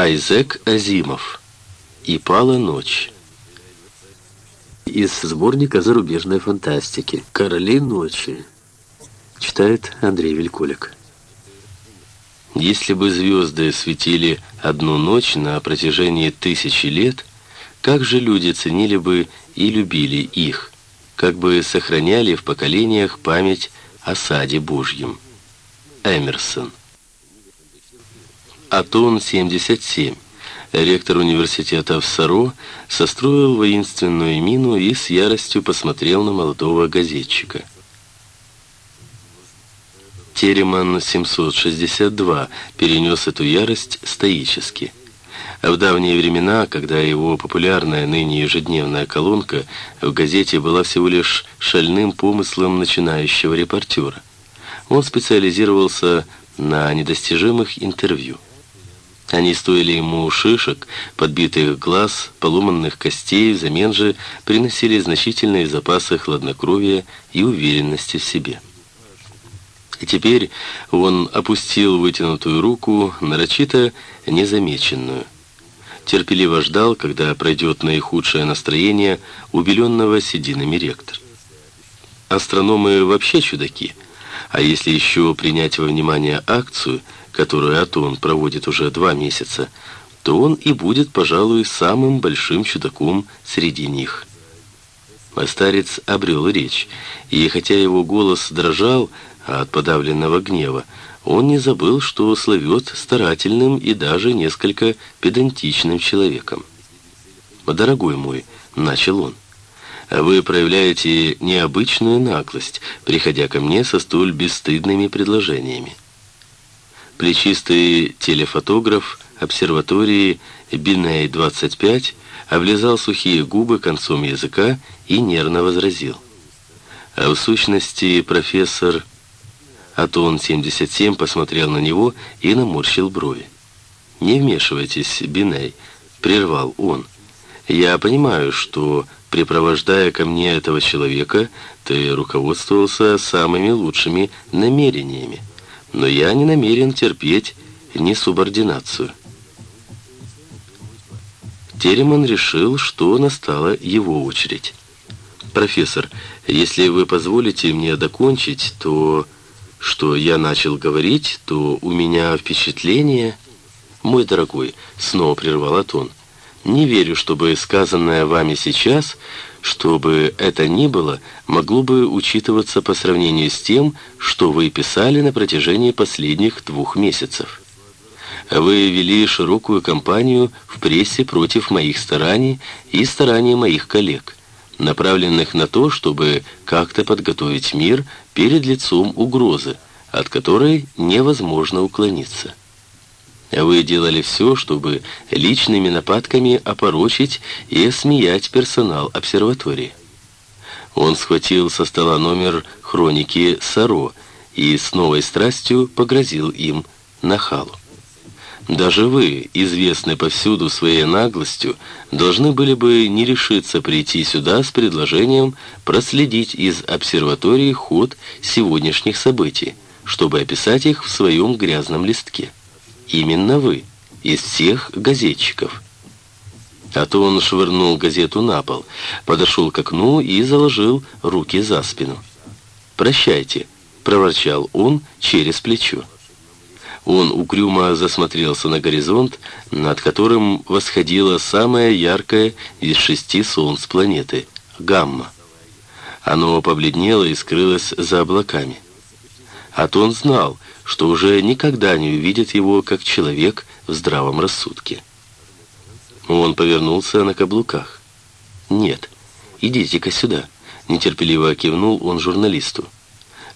Айзек Азимов. «И пала ночь». Из сборника зарубежной фантастики «Короли ночи». Читает Андрей Вельколик. Если бы звезды светили одну ночь на протяжении тысячи лет, как же люди ценили бы и любили их, как бы сохраняли в поколениях память о саде Божьем. Эмерсон. Атон-77, ректор университета в Саро, состроил воинственную мину и с яростью посмотрел на молодого газетчика. Тереман 762 перенес эту ярость стоически. В давние времена, когда его популярная ныне ежедневная колонка в газете была всего лишь шальным помыслом начинающего репортера, он специализировался на недостижимых интервью. Они стоили ему шишек, подбитых глаз, поломанных костей, взамен же приносили значительные запасы хладнокровия и уверенности в себе. И теперь он опустил вытянутую руку, нарочито незамеченную. Терпеливо ждал, когда пройдет наихудшее настроение убеленного сединами ректор. Астрономы вообще чудаки, а если еще принять во внимание акцию – которую Атон проводит уже два месяца, то он и будет, пожалуй, самым большим чудаком среди них. А старец обрел речь, и хотя его голос дрожал от подавленного гнева, он не забыл, что славет старательным и даже несколько педантичным человеком. «Дорогой мой», — начал он, — «вы проявляете необычную наглость, приходя ко мне со столь бесстыдными предложениями. Плечистый телефотограф обсерватории Биней-25 облизал сухие губы концом языка и нервно возразил. А в сущности профессор Атон-77 посмотрел на него и наморщил брови. «Не вмешивайтесь, Биней», — прервал он. «Я понимаю, что, припровождая ко мне этого человека, ты руководствовался самыми лучшими намерениями но я не намерен терпеть несубординацию. Тереман решил, что настала его очередь. «Профессор, если вы позволите мне докончить, то, что я начал говорить, то у меня впечатление...» «Мой дорогой», — снова прервал Атон, — «не верю, чтобы сказанное вами сейчас что бы это ни было, могло бы учитываться по сравнению с тем, что вы писали на протяжении последних двух месяцев. Вы вели широкую кампанию в прессе против моих стараний и стараний моих коллег, направленных на то, чтобы как-то подготовить мир перед лицом угрозы, от которой невозможно уклониться. Вы делали все, чтобы личными нападками опорочить и смеять персонал обсерватории. Он схватил со стола номер хроники Саро и с новой страстью погрозил им нахалу. Даже вы, известны повсюду своей наглостью, должны были бы не решиться прийти сюда с предложением проследить из обсерватории ход сегодняшних событий, чтобы описать их в своем грязном листке. Именно вы, из всех газетчиков. А то он швырнул газету на пол, подошел к окну и заложил руки за спину. «Прощайте», — проворчал он через плечо. Он угрюмо засмотрелся на горизонт, над которым восходило самое яркое из шести солнц планеты — гамма. Оно побледнело и скрылось за облаками. Атон знал, что уже никогда не увидит его как человек в здравом рассудке. Он повернулся на каблуках. «Нет, идите-ка сюда», — нетерпеливо кивнул он журналисту.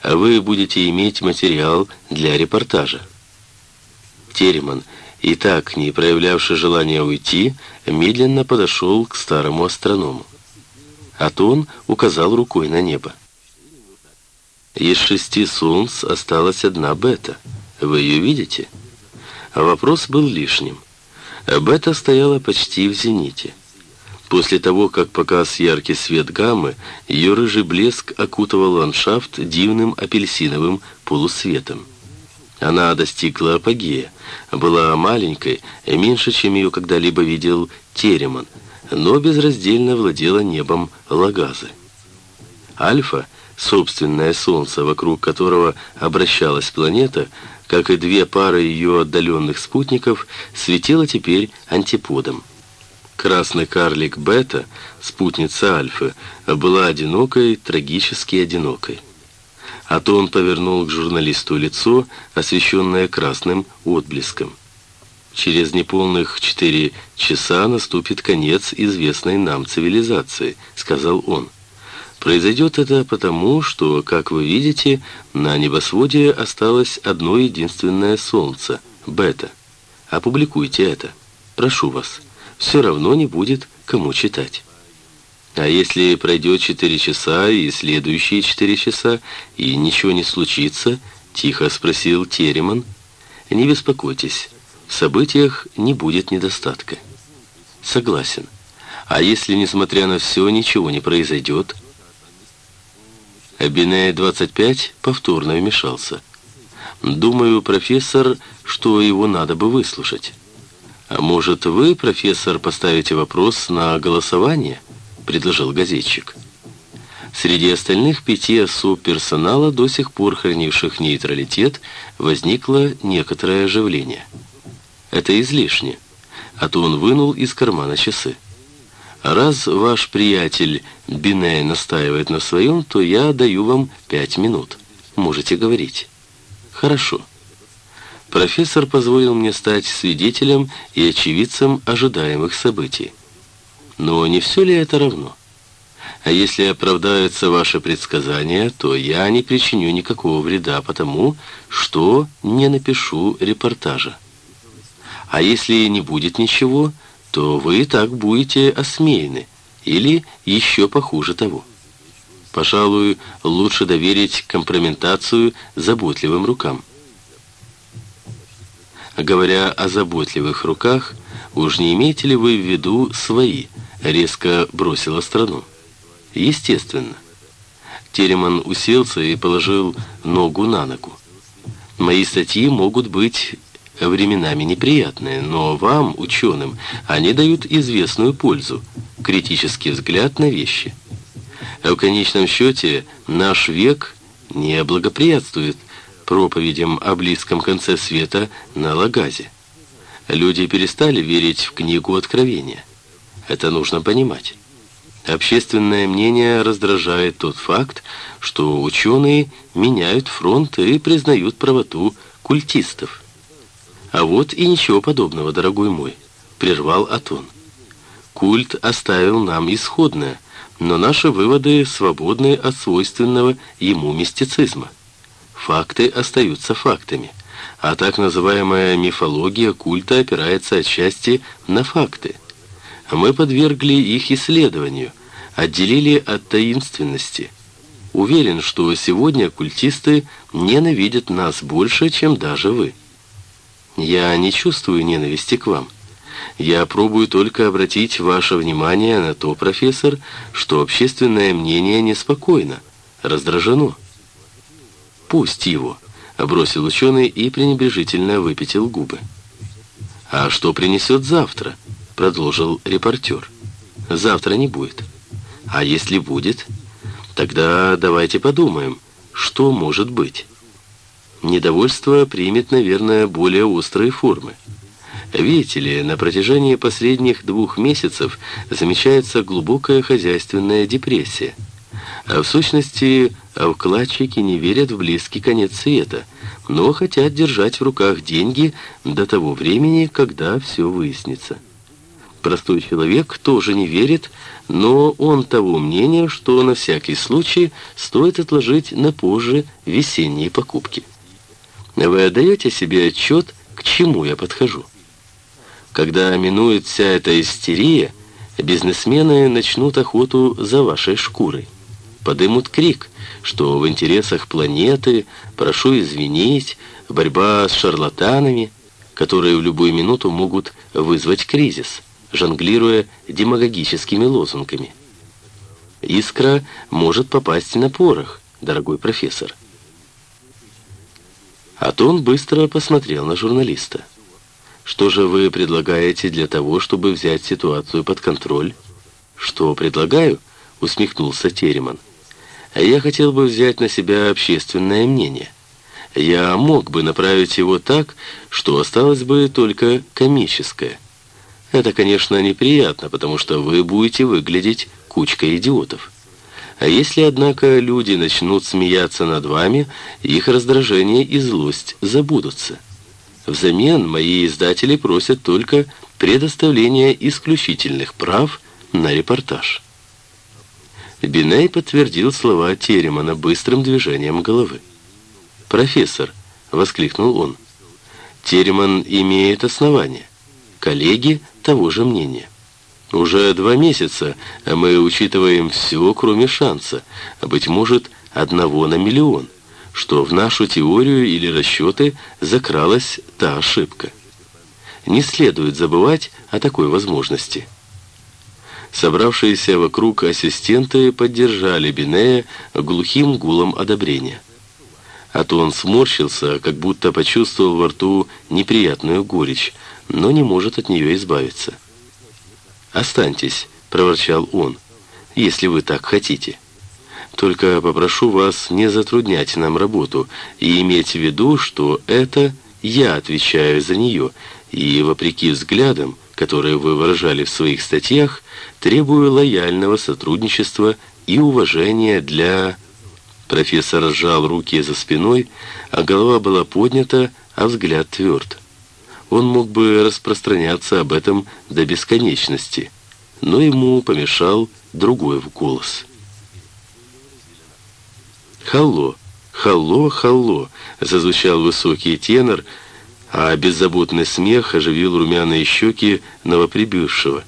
«А вы будете иметь материал для репортажа». Тереман, и так не проявлявший желания уйти, медленно подошел к старому астроному. Атон указал рукой на небо. Из шести солнц осталась одна бета. Вы ее видите? Вопрос был лишним. Бета стояла почти в зените. После того, как погас яркий свет гаммы, ее рыжий блеск окутывал ландшафт дивным апельсиновым полусветом. Она достигла апогея, была маленькой, меньше, чем ее когда-либо видел Тереман, но безраздельно владела небом Лагазы. Альфа, собственное Солнце, вокруг которого обращалась планета, как и две пары ее отдаленных спутников, светила теперь антиподом. Красный карлик Бета, спутница Альфы, была одинокой, трагически одинокой. А то он повернул к журналисту лицо, освещенное красным отблеском. Через неполных четыре часа наступит конец известной нам цивилизации, сказал он. Произойдет это потому, что, как вы видите, на небосводе осталось одно единственное солнце бета. Опубликуйте это. Прошу вас. Все равно не будет кому читать. А если пройдет четыре часа и следующие четыре часа, и ничего не случится, тихо спросил Тереман. Не беспокойтесь, в событиях не будет недостатка. Согласен. А если, несмотря на все, ничего не произойдет? Бинея-25 повторно вмешался. Думаю, профессор, что его надо бы выслушать. А может, вы, профессор, поставите вопрос на голосование? — предложил газетчик. Среди остальных пяти особ персонала, до сих пор хранивших нейтралитет, возникло некоторое оживление. Это излишне. А то он вынул из кармана часы. Раз ваш приятель Биней настаивает на своем, то я даю вам пять минут. Можете говорить. Хорошо. Профессор позволил мне стать свидетелем и очевидцем ожидаемых событий. Но не все ли это равно? А если оправдаются ваши предсказания, то я не причиню никакого вреда, потому что не напишу репортажа. А если не будет ничего, то вы так будете осмеяны, или еще похуже того. Пожалуй, лучше доверить компрометацию заботливым рукам. Говоря о заботливых руках, уж не имеете ли вы в виду свои – резко бросила страну. Естественно. Тереман уселся и положил ногу на ногу. Мои статьи могут быть временами неприятные, но вам, ученым, они дают известную пользу, критический взгляд на вещи. В конечном счете наш век не благоприятствует проповедям о близком конце света на Лагазе. Люди перестали верить в книгу Откровения. Это нужно понимать. Общественное мнение раздражает тот факт, что ученые меняют фронт и признают правоту культистов. А вот и ничего подобного, дорогой мой, прервал Атон. Культ оставил нам исходное, но наши выводы свободны от свойственного ему мистицизма. Факты остаются фактами, а так называемая мифология культа опирается отчасти на факты. Мы подвергли их исследованию, отделили от таинственности. Уверен, что сегодня культисты ненавидят нас больше, чем даже вы. Я не чувствую ненависти к вам. Я пробую только обратить ваше внимание на то, профессор, что общественное мнение неспокойно, раздражено. Пусть его, бросил ученый и пренебрежительно выпятил губы. А что принесет завтра? продолжил репортер. Завтра не будет. А если будет, тогда давайте подумаем, что может быть. Недовольство примет, наверное, более острые формы. Видите ли, на протяжении последних двух месяцев замечается глубокая хозяйственная депрессия. А в сущности, вкладчики не верят в близкий конец света, но хотят держать в руках деньги до того времени, когда все выяснится. Простой человек тоже не верит, но он того мнения, что на всякий случай стоит отложить на позже весенние покупки. Вы отдаете себе отчет, к чему я подхожу? Когда минует вся эта истерия, бизнесмены начнут охоту за вашей шкурой. Подымут крик, что в интересах планеты, прошу извинить, борьба с шарлатанами, которые в любую минуту могут вызвать кризис жонглируя демагогическими лозунгами. Искра может попасть на порох, дорогой профессор. А то он быстро посмотрел на журналиста. «Что же вы предлагаете для того, чтобы взять ситуацию под контроль?» «Что предлагаю?» — усмехнулся Тереман. «Я хотел бы взять на себя общественное мнение. Я мог бы направить его так, что осталось бы только комическое. Это, конечно, неприятно, потому что вы будете выглядеть кучкой идиотов. А если, однако, люди начнут смеяться над вами, их раздражение и злость забудутся. Взамен мои издатели просят только предоставления исключительных прав на репортаж. Биней подтвердил слова Теремана быстрым движением головы. «Профессор», — воскликнул он, — «Тереман имеет основания. Коллеги того же мнения. Уже два месяца мы учитываем все, кроме шанса, а, быть может, одного на миллион, что в нашу теорию или расчеты закралась та ошибка. Не следует забывать о такой возможности». Собравшиеся вокруг ассистенты поддержали Бинея глухим гулом одобрения. А то он сморщился, как будто почувствовал во рту неприятную горечь, но не может от нее избавиться. «Останьтесь», — проворчал он, — «если вы так хотите. Только попрошу вас не затруднять нам работу и иметь в виду, что это я отвечаю за нее, и, вопреки взглядам, которые вы выражали в своих статьях, требую лояльного сотрудничества и уважения для...» Профессор сжал руки за спиной, а голова была поднята, а взгляд тверд. Он мог бы распространяться об этом до бесконечности, но ему помешал другой голос. «Халло, халло, халло!» — зазвучал высокий тенор, а беззаботный смех оживил румяные щеки новоприбывшего.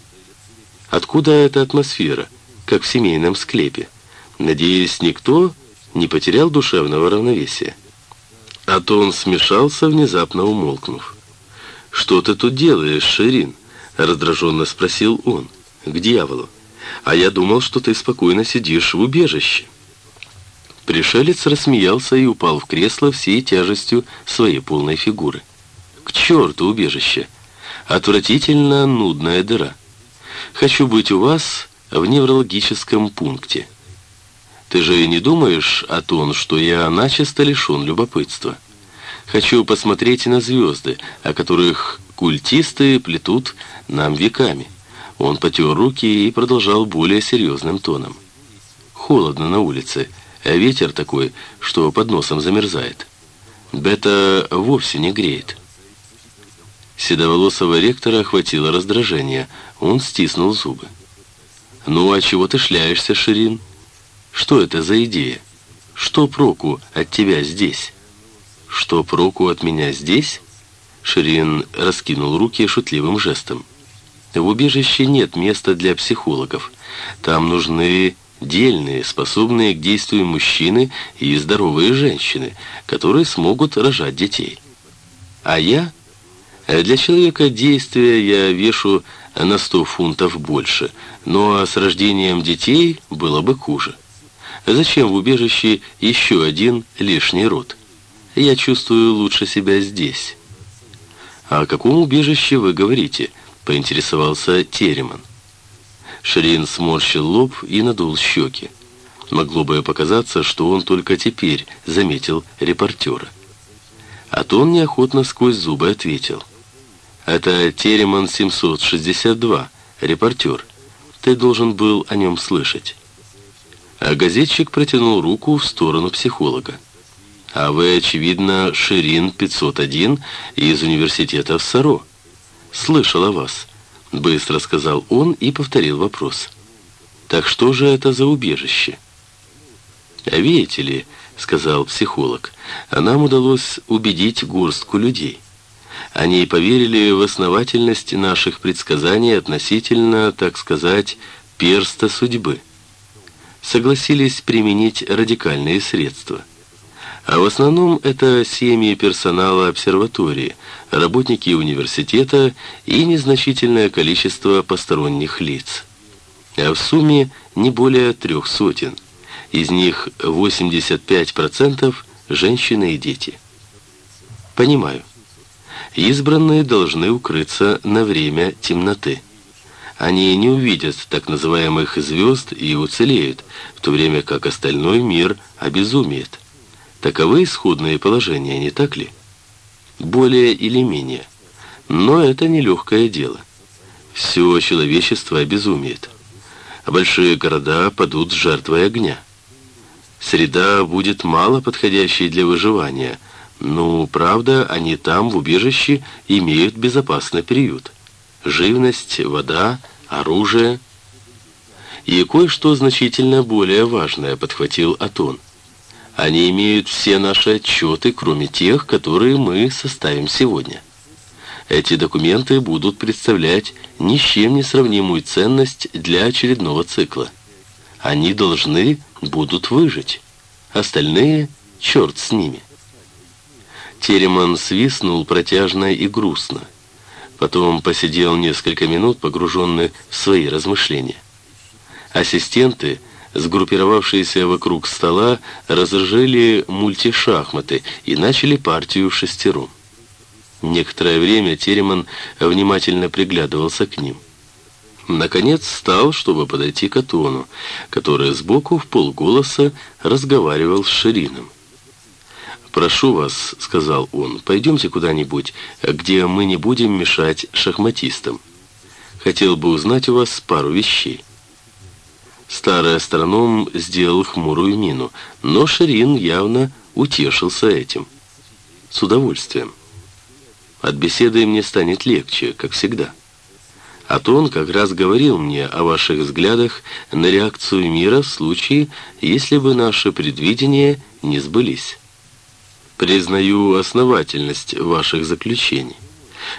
«Откуда эта атмосфера, как в семейном склепе? Надеюсь, никто не потерял душевного равновесия. А то он смешался, внезапно умолкнув. «Что ты тут делаешь, Ширин?» — раздраженно спросил он. «К дьяволу! А я думал, что ты спокойно сидишь в убежище». Пришелец рассмеялся и упал в кресло всей тяжестью своей полной фигуры. «К черту убежище! Отвратительно нудная дыра. Хочу быть у вас в неврологическом пункте». Ты же не думаешь о том, что я начисто лишен любопытства? Хочу посмотреть на звезды, о которых культисты плетут нам веками. Он потер руки и продолжал более серьезным тоном. Холодно на улице, а ветер такой, что под носом замерзает. Бета вовсе не греет. Седоволосого ректора охватило раздражение. Он стиснул зубы. «Ну, а чего ты шляешься, Ширин?» Что это за идея? Что проку от тебя здесь? Что проку от меня здесь? Ширин раскинул руки шутливым жестом. В убежище нет места для психологов. Там нужны дельные, способные к действию мужчины и здоровые женщины, которые смогут рожать детей. А я? Для человека действия я вешу на сто фунтов больше, но с рождением детей было бы хуже. Зачем в убежище еще один лишний род? Я чувствую лучше себя здесь. «О каком убежище вы говорите?» — поинтересовался Тереман. Ширин сморщил лоб и надул щеки. Могло бы показаться, что он только теперь заметил репортера. А то он неохотно сквозь зубы ответил. «Это Тереман 762, репортер. Ты должен был о нем слышать». А газетчик протянул руку в сторону психолога. «А вы, очевидно, Ширин 501 из университета в Саро». «Слышал о вас», — быстро сказал он и повторил вопрос. «Так что же это за убежище?» «А видите ли», — сказал психолог, — «а нам удалось убедить горстку людей. Они поверили в основательность наших предсказаний относительно, так сказать, перста судьбы» согласились применить радикальные средства. А в основном это семьи персонала обсерватории, работники университета и незначительное количество посторонних лиц. А в сумме не более трех сотен. Из них 85% женщины и дети. Понимаю. Избранные должны укрыться на время темноты. Они не увидят так называемых звезд и уцелеют, в то время как остальной мир обезумеет. Таковы исходные положения, не так ли? Более или менее. Но это нелегкое дело. Все человечество обезумеет. Большие города падут жертвой огня. Среда будет мало подходящей для выживания. Ну, правда, они там, в убежище, имеют безопасный приют. Живность, вода, оружие. И кое-что значительно более важное подхватил Атон. Они имеют все наши отчеты, кроме тех, которые мы составим сегодня. Эти документы будут представлять ни с чем не сравнимую ценность для очередного цикла. Они должны будут выжить. Остальные — черт с ними. Тереман свистнул протяжно и грустно. Потом посидел несколько минут, погруженный в свои размышления. Ассистенты, сгруппировавшиеся вокруг стола, разожили мультишахматы и начали партию в шестером. Некоторое время Тереман внимательно приглядывался к ним. Наконец встал, чтобы подойти к Атону, который сбоку в полголоса разговаривал с Ширином. «Прошу вас», — сказал он, — «пойдемте куда-нибудь, где мы не будем мешать шахматистам. Хотел бы узнать у вас пару вещей». Старый астроном сделал хмурую мину, но Ширин явно утешился этим. «С удовольствием. От беседы мне станет легче, как всегда». А то он как раз говорил мне о ваших взглядах на реакцию мира в случае, если бы наши предвидения не сбылись. Признаю основательность ваших заключений.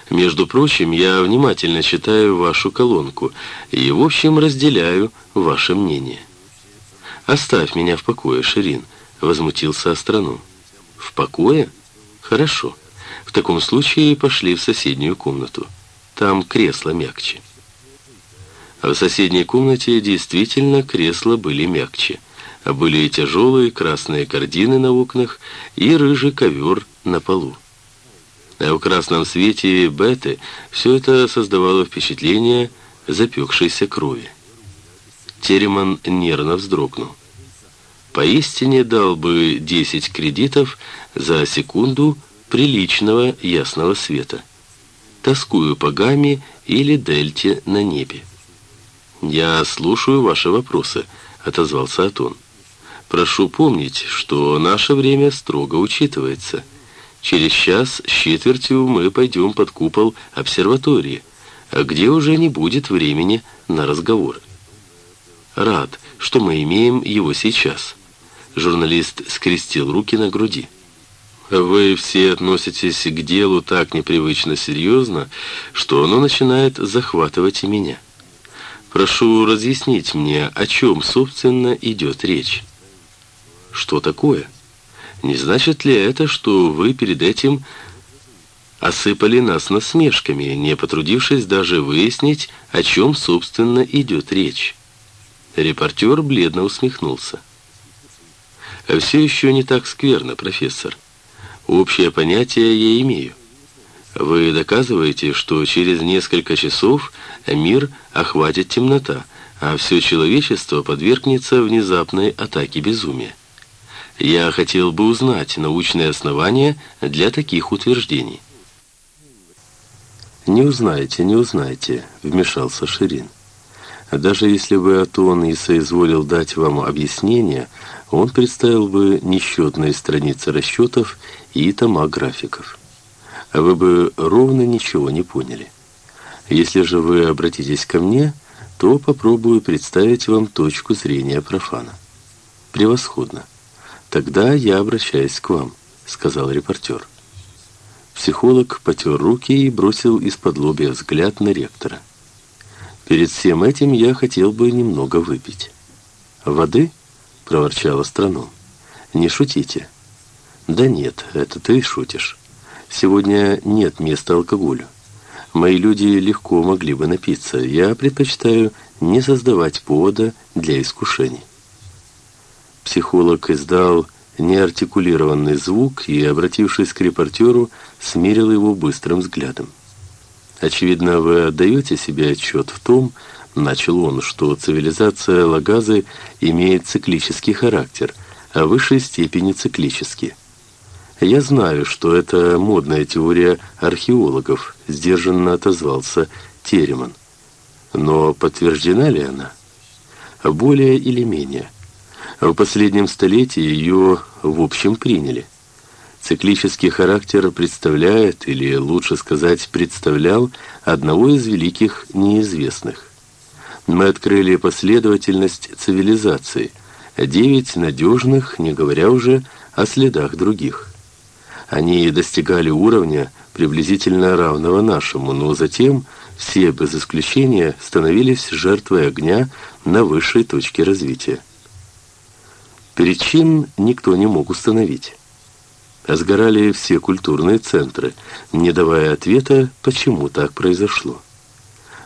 Между прочим, я внимательно читаю вашу колонку и, в общем, разделяю ваше мнение. «Оставь меня в покое, Ширин», — возмутился астроном. «В покое? Хорошо. В таком случае пошли в соседнюю комнату». Там кресло мягче. В соседней комнате действительно кресла были мягче. Были тяжелые красные картины на окнах, и рыжий ковер на полу. А в красном свете беты все это создавало впечатление запекшейся крови. Тереман нервно вздрогнул. Поистине дал бы 10 кредитов за секунду приличного ясного света тоскую по гамме или дельте на небе. «Я слушаю ваши вопросы», — отозвался Атон. «Прошу помнить, что наше время строго учитывается. Через час с четвертью мы пойдем под купол обсерватории, где уже не будет времени на разговоры. Рад, что мы имеем его сейчас». Журналист скрестил руки на груди. Вы все относитесь к делу так непривычно серьезно, что оно начинает захватывать и меня. Прошу разъяснить мне, о чем, собственно, идет речь. Что такое? Не значит ли это, что вы перед этим осыпали нас насмешками, не потрудившись даже выяснить, о чем, собственно, идет речь? Репортер бледно усмехнулся. «Все еще не так скверно, профессор. Общее понятие я имею. Вы доказываете, что через несколько часов мир охватит темнота, а все человечество подвергнется внезапной атаке безумия. Я хотел бы узнать научные основания для таких утверждений. «Не узнаете, не узнаете», — вмешался Ширин. «Даже если бы Атон и соизволил дать вам объяснение, он представил бы несчетные страницы расчетов и тома графиков. Вы бы ровно ничего не поняли. Если же вы обратитесь ко мне, то попробую представить вам точку зрения профана. Превосходно. Тогда я обращаюсь к вам, сказал репортер. Психолог потер руки и бросил из-под лобья взгляд на ректора. Перед всем этим я хотел бы немного выпить. Воды? проворчал астроном. Не шутите. Да нет, это ты шутишь. Сегодня нет места алкоголю. Мои люди легко могли бы напиться. Я предпочитаю не создавать повода для искушений. Психолог издал неартикулированный звук и, обратившись к репортеру, смирил его быстрым взглядом. «Очевидно, вы отдаете себе отчет в том, — начал он, — что цивилизация Лагазы имеет циклический характер, а в высшей степени циклический. Я знаю, что это модная теория археологов, — сдержанно отозвался Тереман. Но подтверждена ли она? Более или менее. В последнем столетии ее в общем приняли. Циклический характер представляет, или лучше сказать, представлял одного из великих неизвестных. Мы открыли последовательность цивилизаций, девять надежных, не говоря уже о следах других. Они достигали уровня, приблизительно равного нашему, но затем все без исключения становились жертвой огня на высшей точке развития. Причин никто не мог установить. Сгорали все культурные центры, не давая ответа, почему так произошло.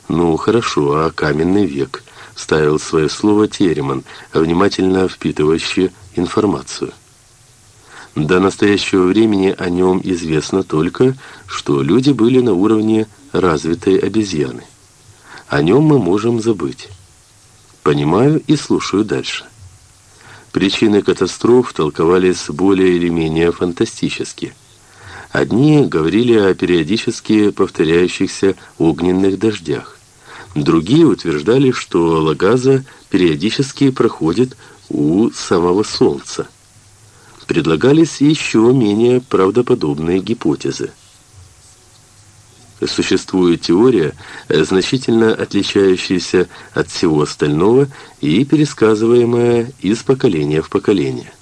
«Ну, хорошо, а каменный век?» — ставил свое слово Тереман, внимательно впитывающий информацию. До настоящего времени о нем известно только, что люди были на уровне развитой обезьяны. О нем мы можем забыть. Понимаю и слушаю дальше. Причины катастроф толковались более или менее фантастически. Одни говорили о периодически повторяющихся огненных дождях. Другие утверждали, что Лагаза периодически проходит у самого Солнца. Предлагались еще менее правдоподобные гипотезы. Существует теория, значительно отличающаяся от всего остального и пересказываемая из поколения в поколение.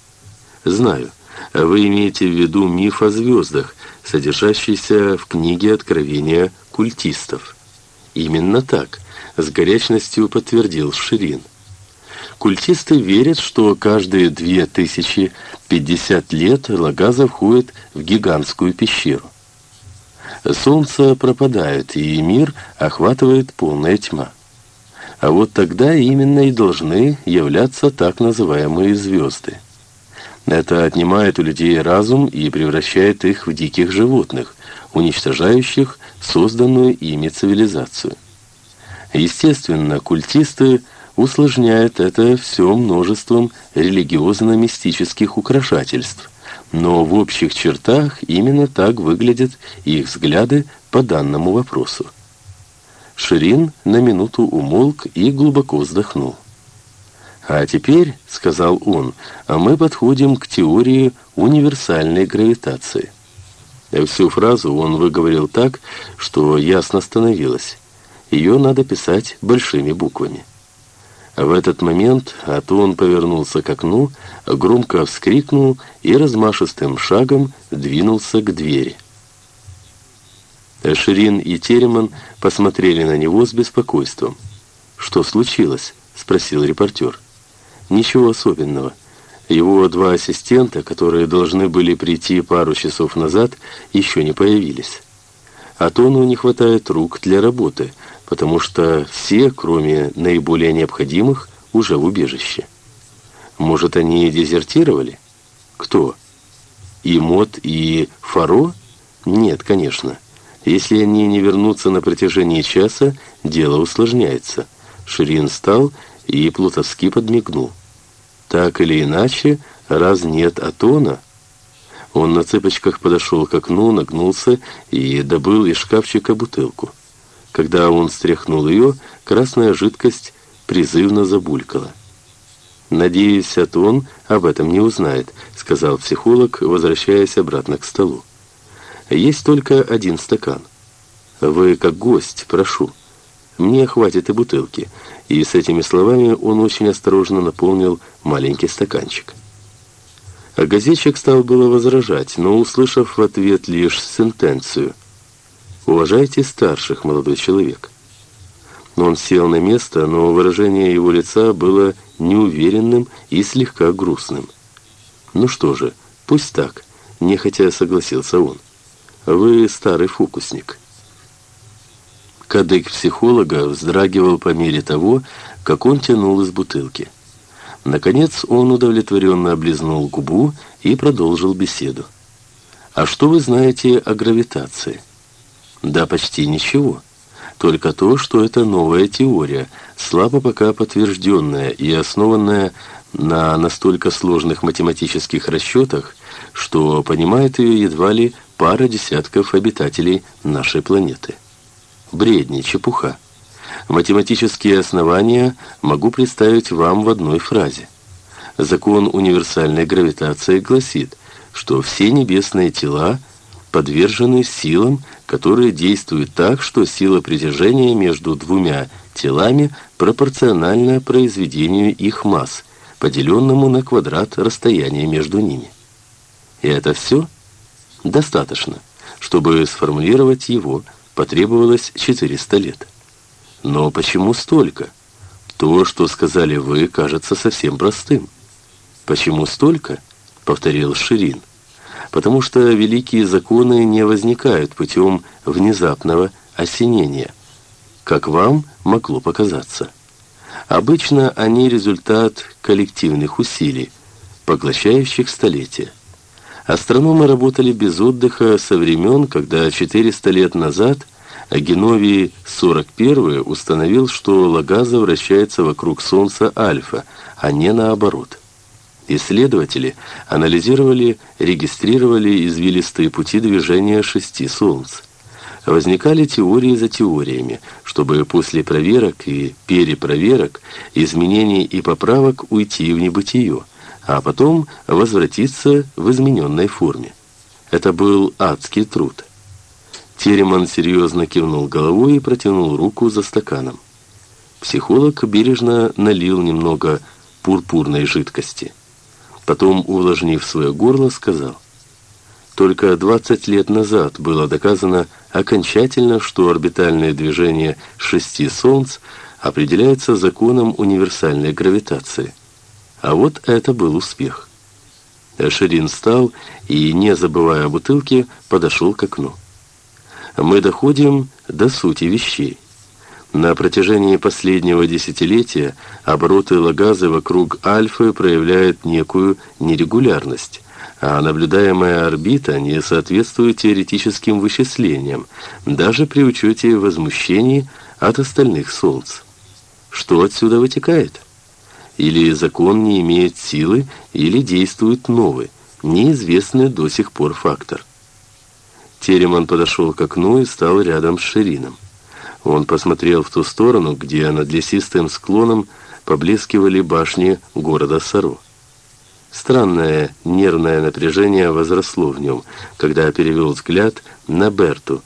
Знаю, вы имеете в виду миф о звездах, содержащийся в книге Откровения культистов. Именно так, с горячностью подтвердил Ширин. Культисты верят, что каждые 2050 лет Лагаза входит в гигантскую пещеру. Солнце пропадает, и мир охватывает полная тьма. А вот тогда именно и должны являться так называемые звезды. Это отнимает у людей разум и превращает их в диких животных, уничтожающих созданную ими цивилизацию. Естественно, культисты усложняют это все множеством религиозно-мистических украшательств – но в общих чертах именно так выглядят их взгляды по данному вопросу. Ширин на минуту умолк и глубоко вздохнул. «А теперь, — сказал он, — мы подходим к теории универсальной гравитации». Всю фразу он выговорил так, что ясно становилось. Ее надо писать большими буквами. В этот момент Атон повернулся к окну, громко вскрикнул и размашистым шагом двинулся к двери. Ширин и Тереман посмотрели на него с беспокойством. «Что случилось?» — спросил репортер. «Ничего особенного. Его два ассистента, которые должны были прийти пару часов назад, еще не появились. Атону не хватает рук для работы — потому что все, кроме наиболее необходимых, уже в убежище. Может, они дезертировали? Кто? И Мот, и Фаро? Нет, конечно. Если они не вернутся на протяжении часа, дело усложняется. Ширин встал и плутовски подмигнул. Так или иначе, раз нет Атона... Он на цыпочках подошел к окну, нагнулся и добыл из шкафчика бутылку. Когда он стряхнул ее, красная жидкость призывно забулькала. «Надеюсь, Атон об этом не узнает», — сказал психолог, возвращаясь обратно к столу. «Есть только один стакан. Вы как гость, прошу. Мне хватит и бутылки». И с этими словами он очень осторожно наполнил маленький стаканчик. А газетчик стал было возражать, но, услышав в ответ лишь сентенцию — Уважайте старших, молодой человек. Он сел на место, но выражение его лица было неуверенным и слегка грустным. Ну что же, пусть так, нехотя согласился он. Вы старый фокусник. Кадык психолога вздрагивал по мере того, как он тянул из бутылки. Наконец он удовлетворенно облизнул губу и продолжил беседу. «А что вы знаете о гравитации?» «Да почти ничего. Только то, что это новая теория, слабо пока подтвержденная и основанная на настолько сложных математических расчетах, что понимает ее едва ли пара десятков обитателей нашей планеты. Бредни, чепуха. Математические основания могу представить вам в одной фразе. Закон универсальной гравитации гласит, что все небесные тела подвержены силам, которые действуют так, что сила притяжения между двумя телами пропорциональна произведению их масс, поделенному на квадрат расстояния между ними. И это все? Достаточно. Чтобы сформулировать его, потребовалось 400 лет. Но почему столько? То, что сказали вы, кажется совсем простым. Почему столько? Повторил Ширин. Потому что великие законы не возникают путем внезапного осенения, как вам могло показаться. Обычно они результат коллективных усилий, поглощающих столетия. Астрономы работали без отдыха со времен, когда 400 лет назад Геновий 41 установил, что Лагаза вращается вокруг Солнца Альфа, а не наоборот. Исследователи анализировали, регистрировали извилистые пути движения шести Солнц. Возникали теории за теориями, чтобы после проверок и перепроверок, изменений и поправок уйти в небытие – а потом возвратиться в измененной форме. Это был адский труд. Тереман серьезно кивнул головой и протянул руку за стаканом. Психолог бережно налил немного пурпурной жидкости. Потом, увлажнив свое горло, сказал, «Только 20 лет назад было доказано окончательно, что орбитальное движение шести Солнц определяется законом универсальной гравитации. А вот это был успех. Ширин встал и, не забывая о бутылке, подошел к окну. Мы доходим до сути вещей. На протяжении последнего десятилетия обороты Лагазы вокруг Альфы проявляют некую нерегулярность, а наблюдаемая орбита не соответствует теоретическим вычислениям, даже при учете возмущений от остальных Солнц. Что отсюда вытекает? Или закон не имеет силы, или действует новый, неизвестный до сих пор фактор. Тереман подошел к окну и стал рядом с Ширином. Он посмотрел в ту сторону, где над лесистым склоном поблескивали башни города Сару. Странное нервное напряжение возросло в нем, когда перевел взгляд на Берту,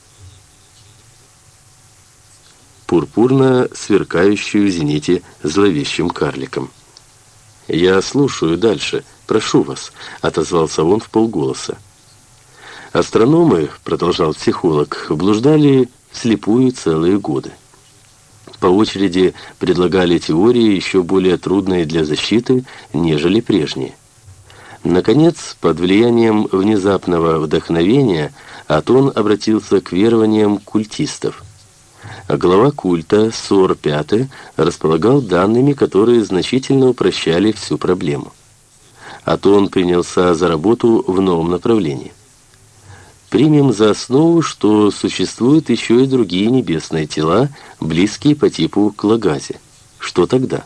пурпурно сверкающую в зените зловещим карликом. «Я слушаю дальше. Прошу вас», — отозвался он в полголоса. Астрономы, продолжал психолог, блуждали слепую целые годы. По очереди предлагали теории еще более трудные для защиты, нежели прежние. Наконец, под влиянием внезапного вдохновения, Атон обратился к верованиям культистов – глава культа Сор V располагал данными, которые значительно упрощали всю проблему. А то он принялся за работу в новом направлении. Примем за основу, что существуют еще и другие небесные тела, близкие по типу к Лагазе. Что тогда?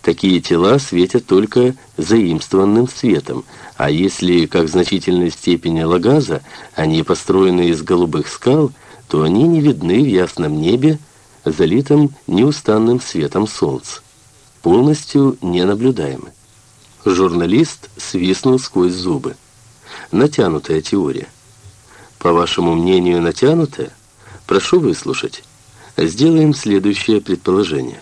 Такие тела светят только заимствованным светом, а если, как в значительной степени Лагаза, они построены из голубых скал – то они не видны в ясном небе, залитом неустанным светом солнца, полностью ненаблюдаемы. Журналист свистнул сквозь зубы. Натянутая теория. По вашему мнению, натянутая? Прошу выслушать. Сделаем следующее предположение.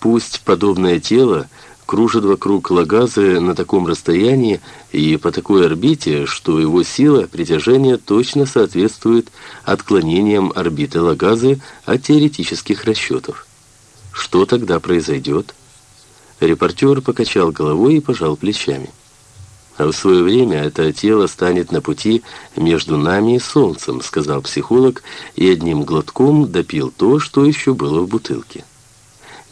Пусть подобное тело кружит вокруг Лагазы на таком расстоянии и по такой орбите, что его сила притяжения точно соответствует отклонениям орбиты Лагазы от теоретических расчетов. Что тогда произойдет? Репортер покачал головой и пожал плечами. А в свое время это тело станет на пути между нами и Солнцем, сказал психолог и одним глотком допил то, что еще было в бутылке.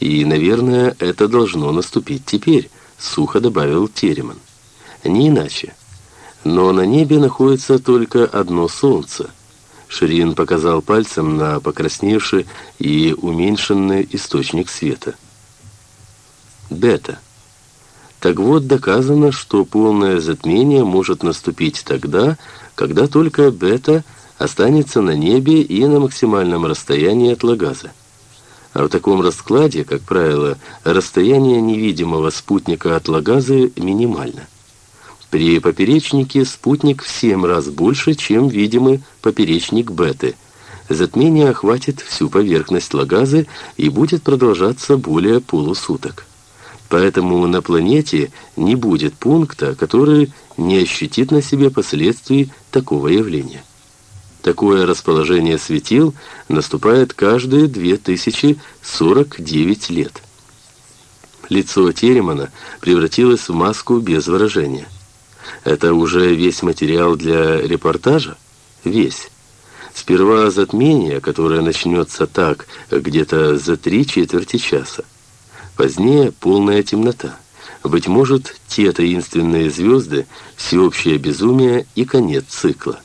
И, наверное, это должно наступить теперь, — сухо добавил Тереман. «Не иначе. Но на небе находится только одно солнце». Ширин показал пальцем на покрасневший и уменьшенный источник света. Бета. Так вот, доказано, что полное затмение может наступить тогда, когда только бета останется на небе и на максимальном расстоянии от Лагаза. А в таком раскладе, как правило, расстояние невидимого спутника от Лагазы минимально. При поперечнике спутник в 7 раз больше, чем видимый поперечник беты. Затмение охватит всю поверхность Лагазы и будет продолжаться более полусуток. Поэтому на планете не будет пункта, который не ощутит на себе последствий такого явления. Такое расположение светил наступает каждые 2049 лет. Лицо Теремана превратилось в маску без выражения. Это уже весь материал для репортажа? Весь. Сперва затмение, которое начнется так, где-то за три четверти часа. Позднее полная темнота. Быть может, те таинственные звезды, всеобщее безумие и конец цикла.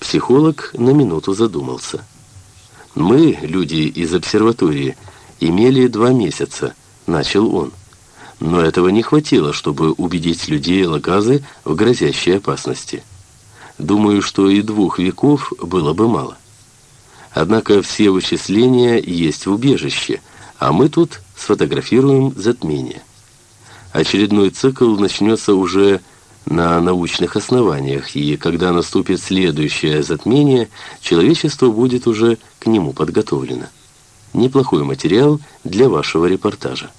Психолог на минуту задумался. «Мы, люди из обсерватории, имели два месяца», — начал он. Но этого не хватило, чтобы убедить людей Лагазы в грозящей опасности. Думаю, что и двух веков было бы мало. Однако все вычисления есть в убежище, а мы тут сфотографируем затмение. Очередной цикл начнется уже на научных основаниях, и когда наступит следующее затмение, человечество будет уже к нему подготовлено. Неплохой материал для вашего репортажа.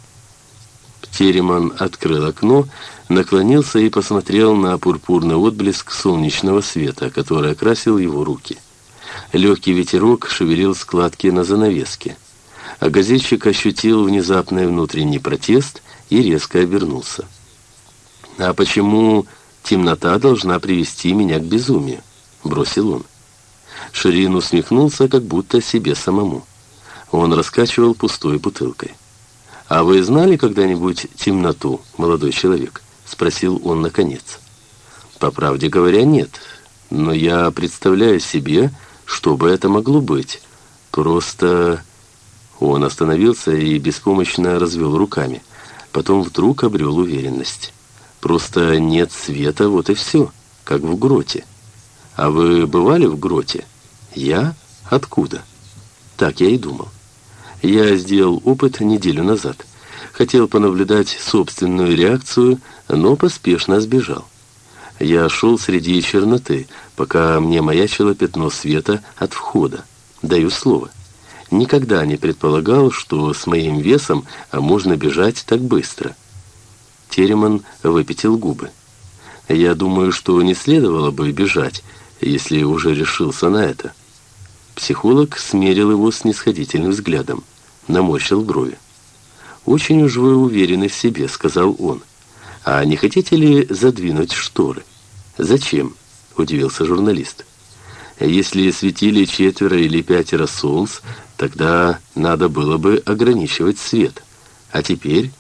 Тереман открыл окно, наклонился и посмотрел на пурпурный отблеск солнечного света, который окрасил его руки. Легкий ветерок шевелил складки на занавеске а газетчик ощутил внезапный внутренний протест и резко обернулся. «А почему темнота должна привести меня к безумию?» — бросил он. Ширин усмехнулся, как будто себе самому. Он раскачивал пустой бутылкой. «А вы знали когда-нибудь темноту, молодой человек?» — спросил он наконец. «По правде говоря, нет. Но я представляю себе, что бы это могло быть. Просто он остановился и беспомощно развел руками. Потом вдруг обрел уверенность. «Просто нет света, вот и все, как в гроте». «А вы бывали в гроте?» «Я? Откуда?» Так я и думал. Я сделал опыт неделю назад. Хотел понаблюдать собственную реакцию, но поспешно сбежал. Я шел среди черноты, пока мне маячило пятно света от входа. Даю слово. Никогда не предполагал, что с моим весом можно бежать так быстро. Тереман выпятил губы. Я думаю, что не следовало бы бежать, если уже решился на это. Психолог смерил его снисходительным взглядом, наморщил брови. «Очень уж вы уверены в себе», — сказал он. «А не хотите ли задвинуть шторы?» «Зачем?» — удивился журналист. «Если светили четверо или пятеро солнц, Тогда надо было бы ограничивать свет. А теперь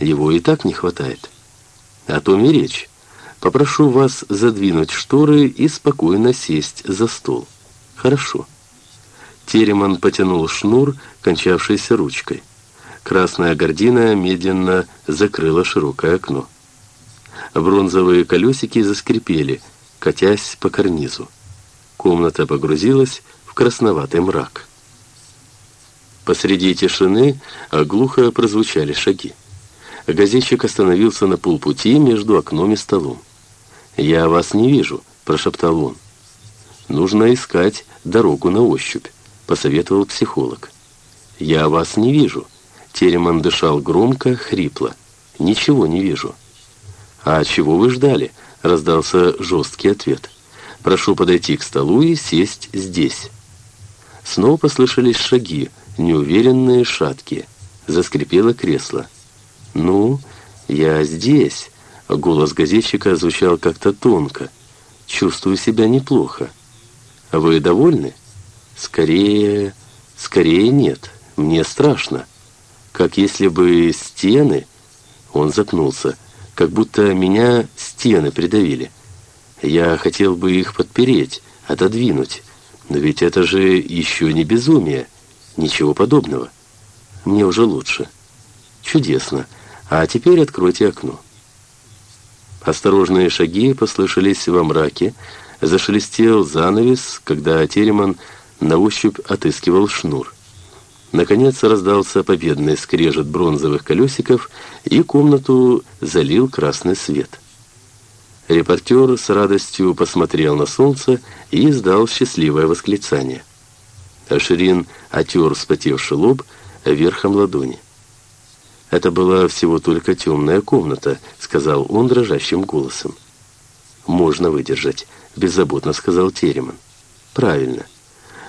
его и так не хватает. О том и речь. Попрошу вас задвинуть шторы и спокойно сесть за стол. Хорошо. Тереман потянул шнур, кончавшийся ручкой. Красная гордина медленно закрыла широкое окно. Бронзовые колесики заскрипели, катясь по карнизу. Комната погрузилась в красноватый мрак. Посреди тишины глухо прозвучали шаги. Газетчик остановился на полпути между окном и столом. «Я вас не вижу», — прошептал он. «Нужно искать дорогу на ощупь», — посоветовал психолог. «Я вас не вижу». Тереман дышал громко, хрипло. «Ничего не вижу». «А чего вы ждали?» — раздался жесткий ответ. «Прошу подойти к столу и сесть здесь». Снова послышались шаги, неуверенные, шаткие. Заскрипело кресло. «Ну, я здесь», — голос газетчика звучал как-то тонко. «Чувствую себя неплохо. Вы довольны?» «Скорее... скорее нет. Мне страшно. Как если бы стены...» Он запнулся, как будто меня стены придавили. Я хотел бы их подпереть, отодвинуть. Но ведь это же еще не безумие. Ничего подобного. Мне уже лучше. Чудесно. А теперь откройте окно. Осторожные шаги послышались во мраке. Зашелестел занавес, когда Тереман на ощупь отыскивал шнур. Наконец раздался победный скрежет бронзовых колесиков, и комнату залил красный свет. Репортер с радостью посмотрел на солнце и издал счастливое восклицание. Аширин отер вспотевший лоб верхом ладони. «Это была всего только темная комната», — сказал он дрожащим голосом. «Можно выдержать», — беззаботно сказал Тереман. «Правильно.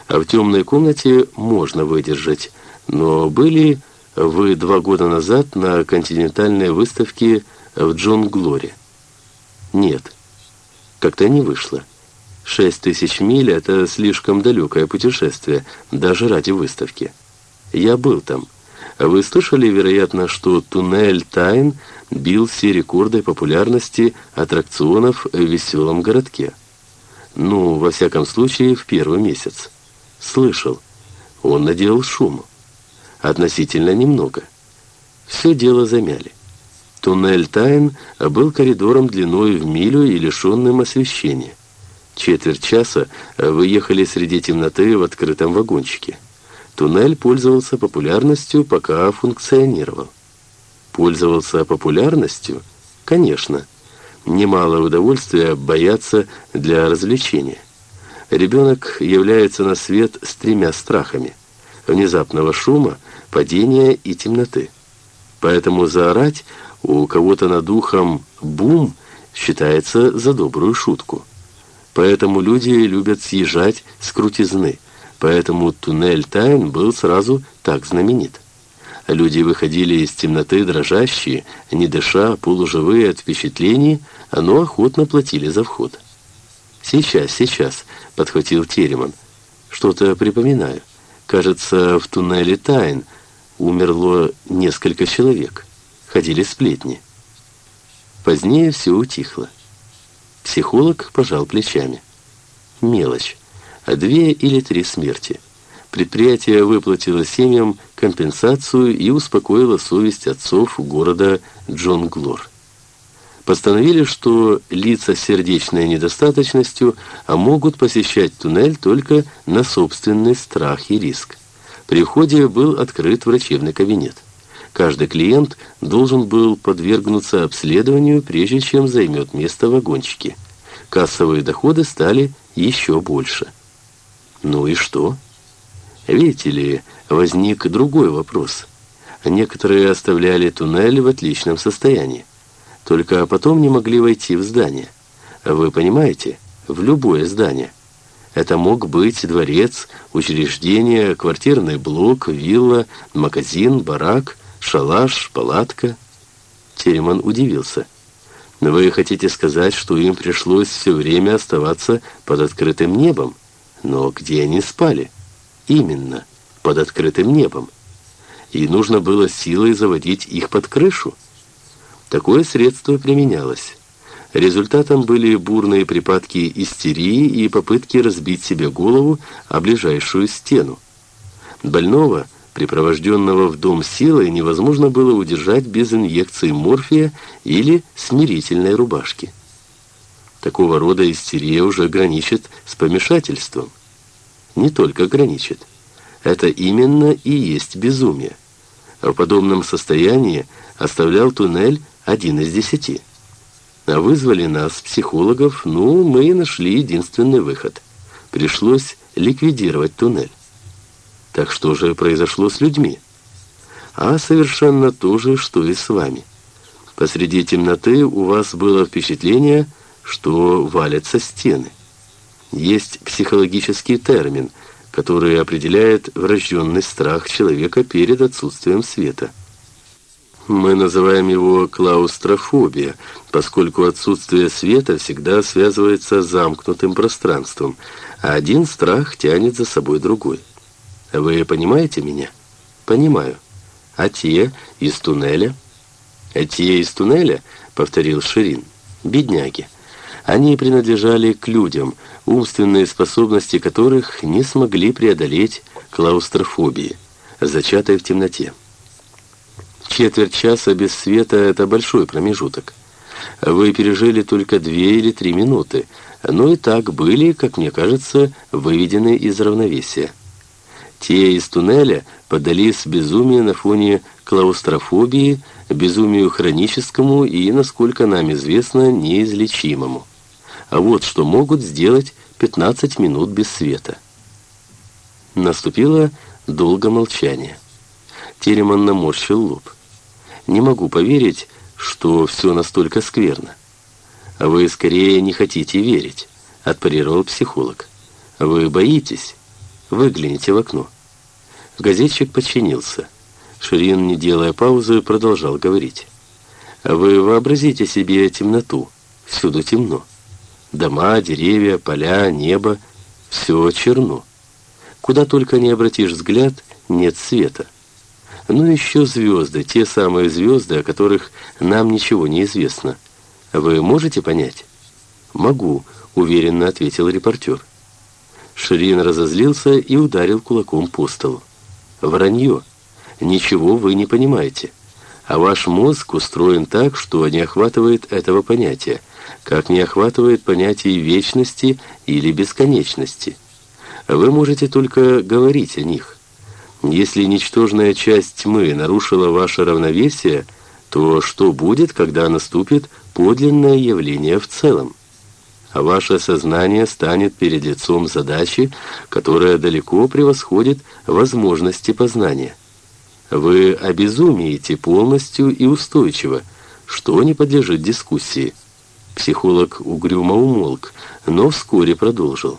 А в темной комнате можно выдержать, но были вы два года назад на континентальной выставке в Джон Глоре? Нет, как-то не вышло. Шесть тысяч миль — это слишком далекое путешествие, даже ради выставки. Я был там. Вы слышали, вероятно, что туннель Тайн бил все рекорды популярности аттракционов в веселом городке? Ну, во всяком случае, в первый месяц. Слышал. Он наделал шуму. Относительно немного. Все дело замяли. Туннель Тайн был коридором длиной в милю и лишенным освещения. Четверть часа вы ехали среди темноты в открытом вагончике. Туннель пользовался популярностью, пока функционировал. Пользовался популярностью? Конечно. Немало удовольствия бояться для развлечения. Ребенок является на свет с тремя страхами. Внезапного шума, падения и темноты. Поэтому заорать у кого-то над ухом «бум» считается за добрую шутку. Поэтому люди любят съезжать с крутизны. Поэтому туннель Тайн был сразу так знаменит. Люди выходили из темноты дрожащие, не дыша, полуживые от впечатлений, но охотно платили за вход. «Сейчас, сейчас», — подхватил Тереман. «Что-то припоминаю. Кажется, в туннеле Тайн умерло несколько человек. Ходили сплетни». Позднее все утихло. Психолог пожал плечами. Мелочь. А две или три смерти. Предприятие выплатило семьям компенсацию и успокоило совесть отцов города Джон Глор постановили, что лица с сердечной недостаточностью а могут посещать туннель только на собственный страх и риск. При входе был открыт врачебный кабинет. Каждый клиент должен был подвергнуться обследованию, прежде чем займет место в вагончике. Кассовые доходы стали еще больше. Ну и что? Видите ли, возник другой вопрос. Некоторые оставляли туннель в отличном состоянии. Только потом не могли войти в здание. Вы понимаете? В любое здание. Это мог быть дворец, учреждение, квартирный блок, вилла, магазин, барак, шалаш, палатка. Тереман удивился. Вы хотите сказать, что им пришлось все время оставаться под открытым небом? Но где они спали? Именно, под открытым небом. И нужно было силой заводить их под крышу. Такое средство применялось. Результатом были бурные припадки истерии и попытки разбить себе голову о ближайшую стену. Больного, припровожденного в дом силой, невозможно было удержать без инъекции морфия или смирительной рубашки. Такого рода истерия уже граничит с помешательством. Не только граничит. Это именно и есть безумие. В подобном состоянии оставлял туннель один из десяти. А вызвали нас, психологов, ну, мы и нашли единственный выход. Пришлось ликвидировать туннель. Так что же произошло с людьми? А совершенно то же, что и с вами. Посреди темноты у вас было впечатление, что валятся стены. Есть психологический термин, который определяет врожденный страх человека перед отсутствием света. Мы называем его клаустрофобия, поскольку отсутствие света всегда связывается с замкнутым пространством, а один страх тянет за собой другой. Вы понимаете меня? Понимаю. А те из туннеля? «Те из туннеля?» — повторил Ширин. «Бедняги. Они принадлежали к людям, умственные способности которых не смогли преодолеть клаустрофобии, зачатой в темноте. Четверть часа без света — это большой промежуток. Вы пережили только две или три минуты, но и так были, как мне кажется, выведены из равновесия. Те из туннеля поддались безумию на фоне клаустрофобии, безумию хроническому и, насколько нам известно, неизлечимому. А вот что могут сделать 15 минут без света. Наступило долго молчание. Тереман наморщил лоб. «Не могу поверить, что все настолько скверно». «Вы скорее не хотите верить», — отпарировал психолог. «Вы боитесь? Выгляните в окно». Газетчик подчинился. Ширин, не делая паузы, продолжал говорить. «Вы вообразите себе темноту. Всюду темно. Дома, деревья, поля, небо — все черно. Куда только не обратишь взгляд, нет света. Ну еще звезды, те самые звезды, о которых нам ничего не известно. Вы можете понять? Могу, уверенно ответил репортер. Ширин разозлился и ударил кулаком по столу. Вранье. Ничего вы не понимаете. А ваш мозг устроен так, что не охватывает этого понятия, как не охватывает понятие вечности или бесконечности. Вы можете только говорить о них. Если ничтожная часть тьмы нарушила ваше равновесие, то что будет, когда наступит подлинное явление в целом? А ваше сознание станет перед лицом задачи, которая далеко превосходит возможности познания. Вы обезумеете полностью и устойчиво, что не подлежит дискуссии. Психолог угрюмо умолк, но вскоре продолжил.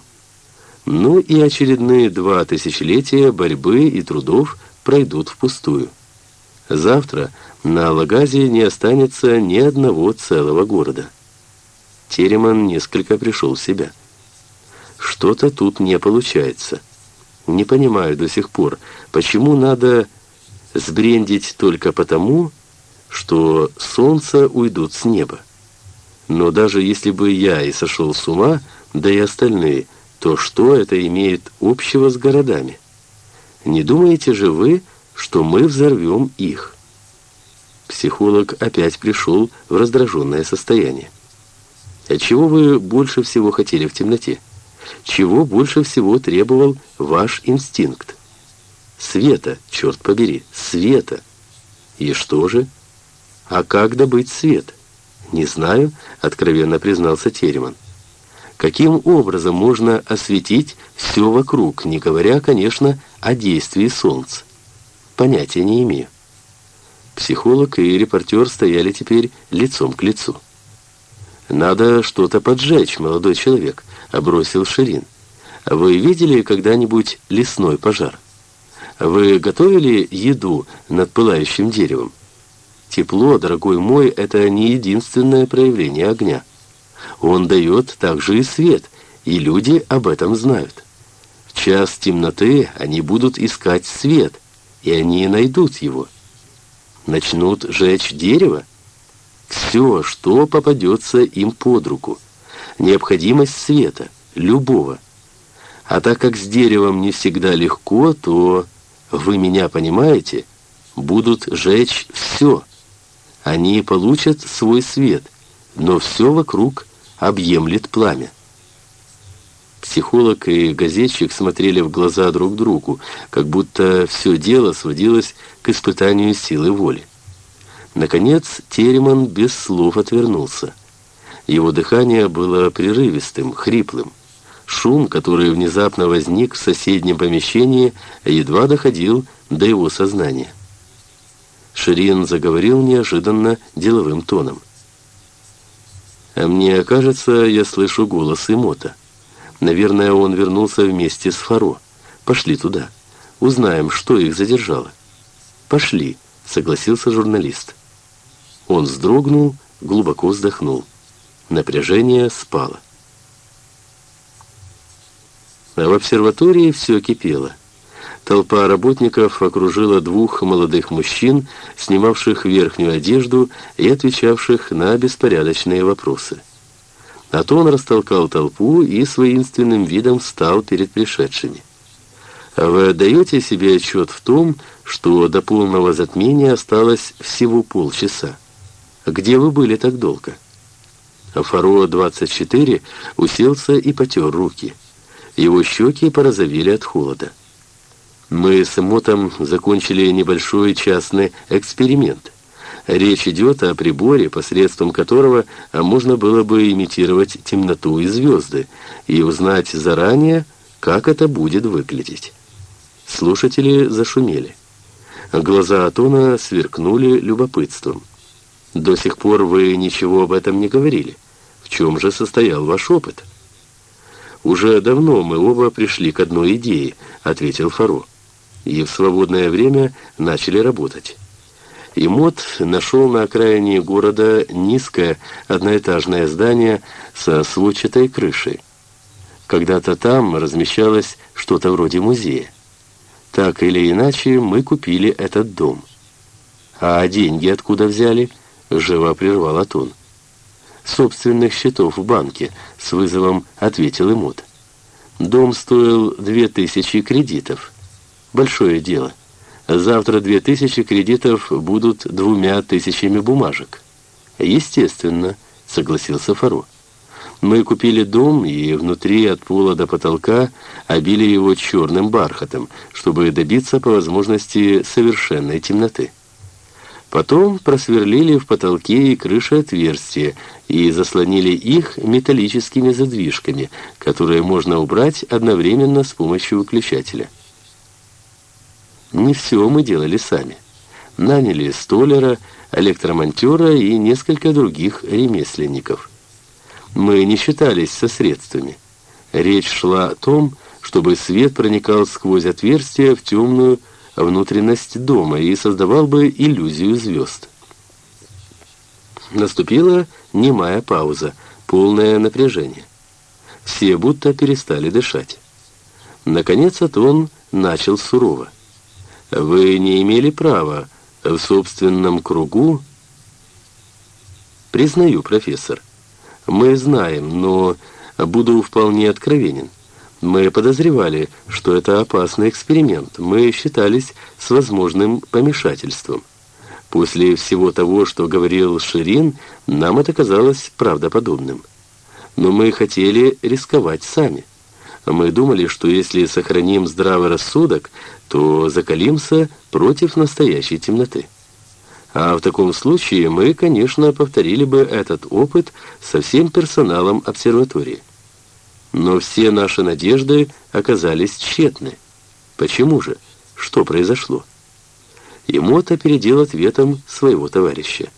Ну и очередные два тысячелетия борьбы и трудов пройдут впустую. Завтра на Лагазе не останется ни одного целого города. Тереман несколько пришел в себя. Что-то тут не получается. Не понимаю до сих пор, почему надо сбрендить только потому, что солнце уйдут с неба. Но даже если бы я и сошел с ума, да и остальные – то что это имеет общего с городами? Не думаете же вы, что мы взорвем их? Психолог опять пришел в раздраженное состояние. Чего вы больше всего хотели в темноте? Чего больше всего требовал ваш инстинкт? Света, черт побери, света. И что же? А как добыть свет? Не знаю, откровенно признался Тереман. Каким образом можно осветить все вокруг, не говоря, конечно, о действии Солнца? Понятия не имею. Психолог и репортер стояли теперь лицом к лицу. «Надо что-то поджечь, молодой человек», — обросил Ширин. «Вы видели когда-нибудь лесной пожар? Вы готовили еду над пылающим деревом? Тепло, дорогой мой, это не единственное проявление огня». Он дает также и свет, и люди об этом знают. В час темноты они будут искать свет, и они найдут его. Начнут жечь дерево? Все, что попадется им под руку. Необходимость света, любого. А так как с деревом не всегда легко, то, вы меня понимаете, будут жечь все. Они получат свой свет, но все вокруг объемлет пламя. Психолог и газетчик смотрели в глаза друг другу, как будто все дело сводилось к испытанию силы воли. Наконец Тереман без слов отвернулся. Его дыхание было прерывистым, хриплым. Шум, который внезапно возник в соседнем помещении, едва доходил до его сознания. Ширин заговорил неожиданно деловым тоном. А мне кажется, я слышу голос Имота. Наверное, он вернулся вместе с Фаро. Пошли туда. Узнаем, что их задержало. Пошли, согласился журналист. Он вздрогнул, глубоко вздохнул. Напряжение спало. А в обсерватории все кипело. Толпа работников окружила двух молодых мужчин, снимавших верхнюю одежду и отвечавших на беспорядочные вопросы. Атон растолкал толпу и с воинственным видом встал перед пришедшими. Вы отдаете себе отчет в том, что до полного затмения осталось всего полчаса? Где вы были так долго? Фаро-24 уселся и потер руки. Его щеки порозовели от холода. Мы с Эмотом закончили небольшой частный эксперимент. Речь идет о приборе, посредством которого можно было бы имитировать темноту и звезды и узнать заранее, как это будет выглядеть. Слушатели зашумели. Глаза Атона сверкнули любопытством. «До сих пор вы ничего об этом не говорили. В чем же состоял ваш опыт?» «Уже давно мы оба пришли к одной идее», — ответил Фаро и в свободное время начали работать. И Мот нашел на окраине города низкое одноэтажное здание со сводчатой крышей. Когда-то там размещалось что-то вроде музея. Так или иначе, мы купили этот дом. А деньги откуда взяли? Живо прервал Атон. Собственных счетов в банке, с вызовом ответил Имот. Дом стоил две тысячи кредитов. Большое дело. Завтра две тысячи кредитов будут двумя тысячами бумажек. Естественно, согласился Фаро. Мы купили дом и внутри от пола до потолка обили его черным бархатом, чтобы добиться по возможности совершенной темноты. Потом просверлили в потолке и крыше отверстия и заслонили их металлическими задвижками, которые можно убрать одновременно с помощью выключателя. Не все мы делали сами. Наняли столера, электромонтера и несколько других ремесленников. Мы не считались со средствами. Речь шла о том, чтобы свет проникал сквозь отверстия в темную внутренность дома и создавал бы иллюзию звезд. Наступила немая пауза, полное напряжение. Все будто перестали дышать. Наконец Атон начал сурово. Вы не имели права в собственном кругу? Признаю, профессор. Мы знаем, но буду вполне откровенен. Мы подозревали, что это опасный эксперимент. Мы считались с возможным помешательством. После всего того, что говорил Ширин, нам это казалось правдоподобным. Но мы хотели рисковать сами. Мы думали, что если сохраним здравый рассудок, то закалимся против настоящей темноты. А в таком случае мы, конечно, повторили бы этот опыт со всем персоналом обсерватории. Но все наши надежды оказались тщетны. Почему же? Что произошло? Емот опередил ответом своего товарища.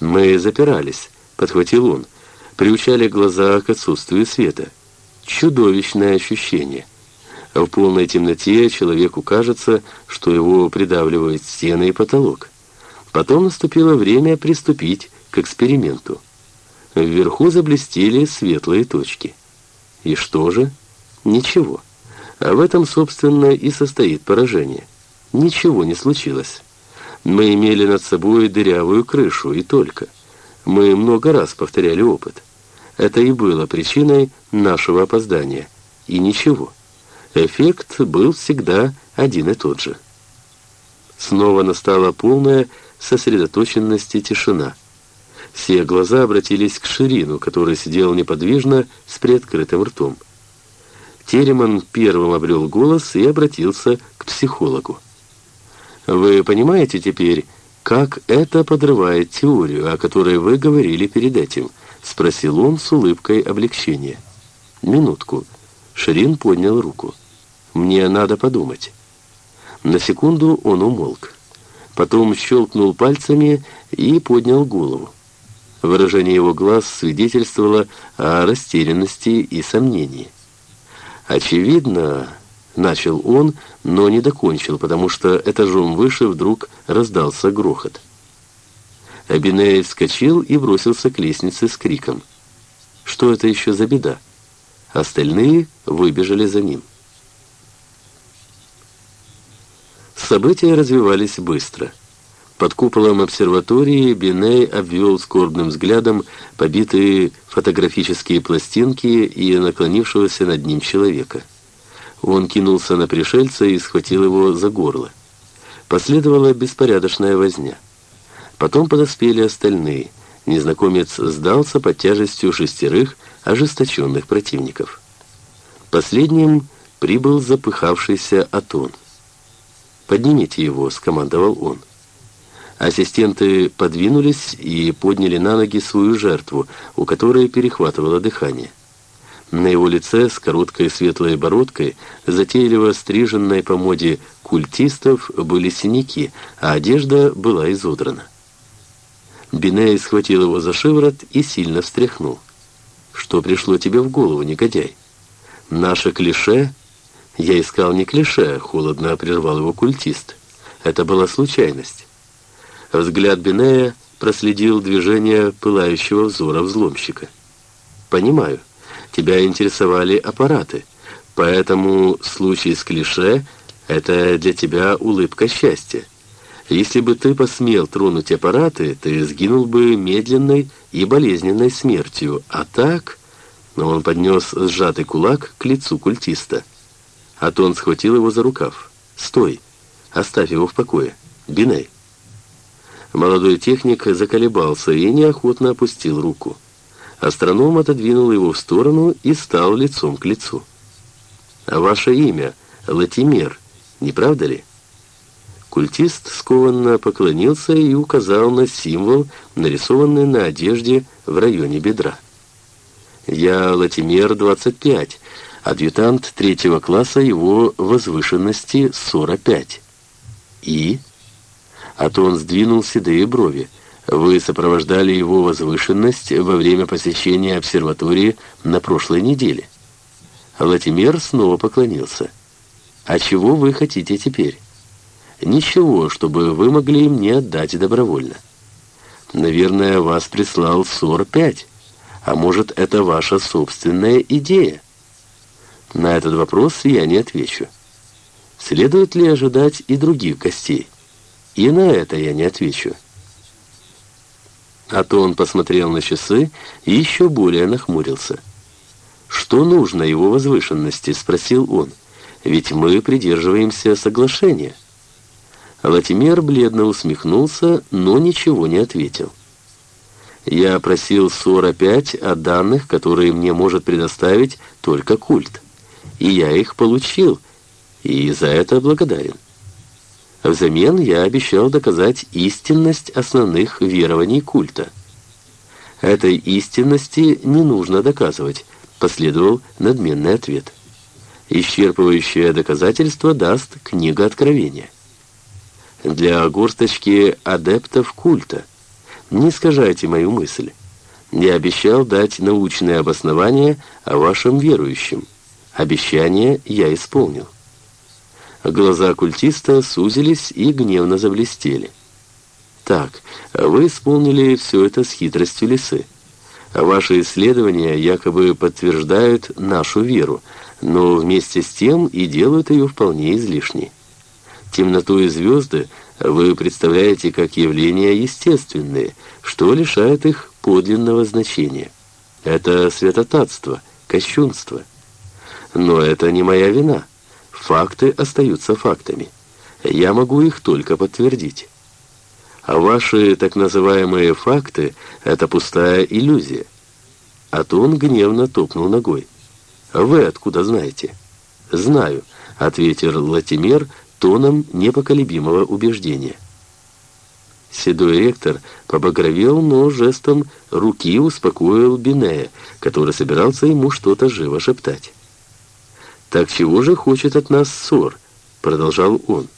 «Мы запирались», — подхватил он, — приучали глаза к отсутствию света. Чудовищное ощущение. В полной темноте человеку кажется, что его придавливают стены и потолок. Потом наступило время приступить к эксперименту. Вверху заблестели светлые точки. И что же? Ничего. А в этом, собственно, и состоит поражение. Ничего не случилось. Мы имели над собой дырявую крышу, и только. Мы много раз повторяли опыт. Это и было причиной нашего опоздания. И ничего. Эффект был всегда один и тот же. Снова настала полная сосредоточенность и тишина. Все глаза обратились к Ширину, который сидел неподвижно с приоткрытым ртом. Тереман первым обрел голос и обратился к психологу. «Вы понимаете теперь, как это подрывает теорию, о которой вы говорили перед этим?» — спросил он с улыбкой облегчения. «Минутку». Ширин поднял руку. «Мне надо подумать». На секунду он умолк. Потом щелкнул пальцами и поднял голову. Выражение его глаз свидетельствовало о растерянности и сомнении. «Очевидно...» — начал он, но не докончил, потому что этажом выше вдруг раздался грохот. Абиней вскочил и бросился к лестнице с криком. «Что это еще за беда?» Остальные выбежали за ним. События развивались быстро. Под куполом обсерватории Биней обвел скорбным взглядом побитые фотографические пластинки и наклонившегося над ним человека. Он кинулся на пришельца и схватил его за горло. Последовала беспорядочная возня. Потом подоспели остальные. Незнакомец сдался под тяжестью шестерых ожесточенных противников. Последним прибыл запыхавшийся Атон. «Поднимите его», — скомандовал он. Ассистенты подвинулись и подняли на ноги свою жертву, у которой перехватывало дыхание. На его лице с короткой светлой бородкой, затейливо стриженной по моде культистов, были синяки, а одежда была изодрана. Биней схватил его за шиворот и сильно встряхнул. «Что пришло тебе в голову, негодяй? Наше клише...» «Я искал не клише», — холодно прервал его культист. «Это была случайность». Взгляд Бинея проследил движение пылающего взора взломщика. «Понимаю». Тебя интересовали аппараты, поэтому случай с клише — это для тебя улыбка счастья. Если бы ты посмел тронуть аппараты, ты сгинул бы медленной и болезненной смертью, а так... Но он поднес сжатый кулак к лицу культиста. Атон схватил его за рукав. «Стой! Оставь его в покое! Биней!» Молодой техник заколебался и неохотно опустил руку. Астроном отодвинул его в сторону и стал лицом к лицу. «А ваше имя — Латимер, не правда ли?» Культист скованно поклонился и указал на символ, нарисованный на одежде в районе бедра. «Я Латимер, 25, адъютант третьего класса его возвышенности 45. И?» А то он сдвинул седые брови. Вы сопровождали его возвышенность во время посещения обсерватории на прошлой неделе. Латимер снова поклонился. А чего вы хотите теперь? Ничего, чтобы вы могли мне отдать добровольно. Наверное, вас прислал СОР-5. А может, это ваша собственная идея? На этот вопрос я не отвечу. Следует ли ожидать и других гостей? И на это я не отвечу. А то он посмотрел на часы и еще более нахмурился. «Что нужно его возвышенности?» — спросил он. «Ведь мы придерживаемся соглашения». Латимер бледно усмехнулся, но ничего не ответил. «Я просил СОР-5 о данных, которые мне может предоставить только культ. И я их получил, и за это благодарен. Взамен я обещал доказать истинность основных верований культа. Этой истинности не нужно доказывать, последовал надменный ответ. Исчерпывающее доказательство даст книга Откровения. Для горсточки адептов культа. Не искажайте мою мысль. Я обещал дать научное обоснование о вашем верующем. Обещание я исполнил. Глаза оккультиста сузились и гневно заблестели. «Так, вы исполнили все это с хитростью лисы. Ваши исследования якобы подтверждают нашу веру, но вместе с тем и делают ее вполне излишней. Темноту и звезды вы представляете как явления естественные, что лишает их подлинного значения. Это святотатство, кощунство. Но это не моя вина». Факты остаются фактами. Я могу их только подтвердить. А ваши так называемые факты — это пустая иллюзия. А то он гневно топнул ногой. «Вы откуда знаете?» «Знаю», — ответил Латимер тоном непоколебимого убеждения. Седой ректор побагровел, но жестом руки успокоил Бинея, который собирался ему что-то живо шептать. «Так чего же хочет от нас ссор?» — продолжал он.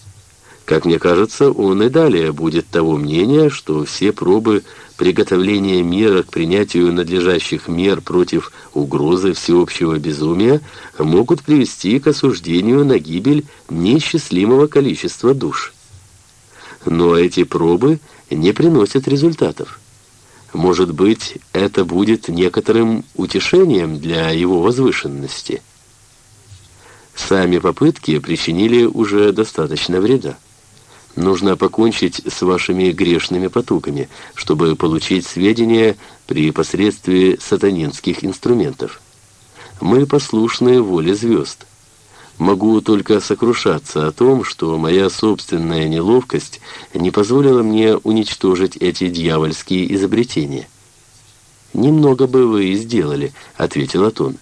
«Как мне кажется, он и далее будет того мнения, что все пробы приготовления мира к принятию надлежащих мер против угрозы всеобщего безумия могут привести к осуждению на гибель неисчислимого количества душ. Но эти пробы не приносят результатов. Может быть, это будет некоторым утешением для его возвышенности». Сами попытки причинили уже достаточно вреда. Нужно покончить с вашими грешными потугами, чтобы получить сведения при посредстве сатанинских инструментов. Мы послушны воле звезд. Могу только сокрушаться о том, что моя собственная неловкость не позволила мне уничтожить эти дьявольские изобретения. «Немного бы вы и сделали», — ответил Атон.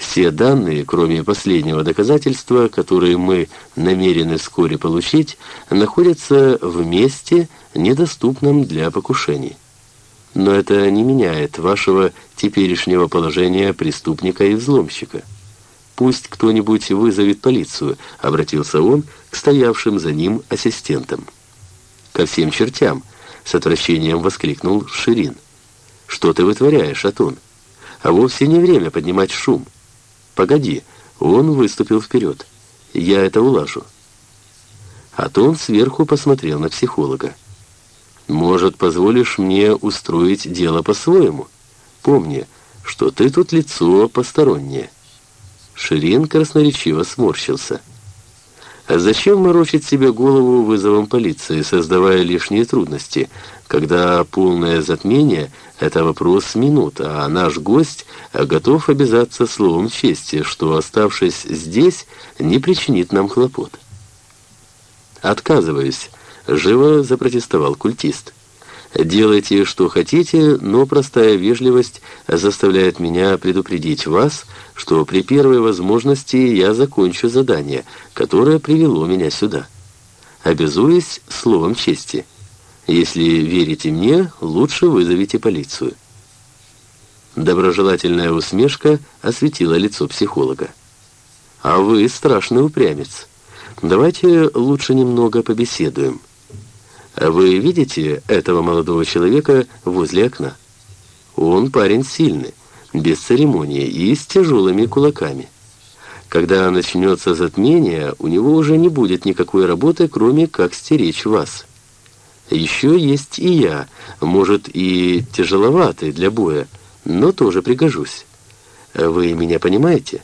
«Все данные, кроме последнего доказательства, которые мы намерены вскоре получить, находятся в месте, недоступном для покушений. Но это не меняет вашего теперешнего положения преступника и взломщика». «Пусть кто-нибудь вызовет полицию», — обратился он к стоявшим за ним ассистентам. «Ко всем чертям!» — с отвращением воскликнул Ширин. «Что ты вытворяешь, Атун? А вовсе не время поднимать шум. Погоди!» — он выступил вперед. «Я это улажу». Атон сверху посмотрел на психолога. «Может, позволишь мне устроить дело по-своему? Помни, что ты тут лицо постороннее». Ширин красноречиво сморщился. А зачем морочить себе голову вызовом полиции, создавая лишние трудности, когда полное затмение — это вопрос минут, а наш гость готов обязаться словом чести, что, оставшись здесь, не причинит нам хлопот? «Отказываюсь», — живо запротестовал культист. Делайте, что хотите, но простая вежливость заставляет меня предупредить вас, что при первой возможности я закончу задание, которое привело меня сюда. Обязуюсь словом чести. Если верите мне, лучше вызовите полицию. Доброжелательная усмешка осветила лицо психолога. А вы страшный упрямец. Давайте лучше немного побеседуем. Вы видите этого молодого человека возле окна? Он парень сильный, без церемонии и с тяжелыми кулаками. Когда начнется затмение, у него уже не будет никакой работы, кроме как стеречь вас. Еще есть и я, может и тяжеловатый для боя, но тоже пригожусь. Вы меня понимаете?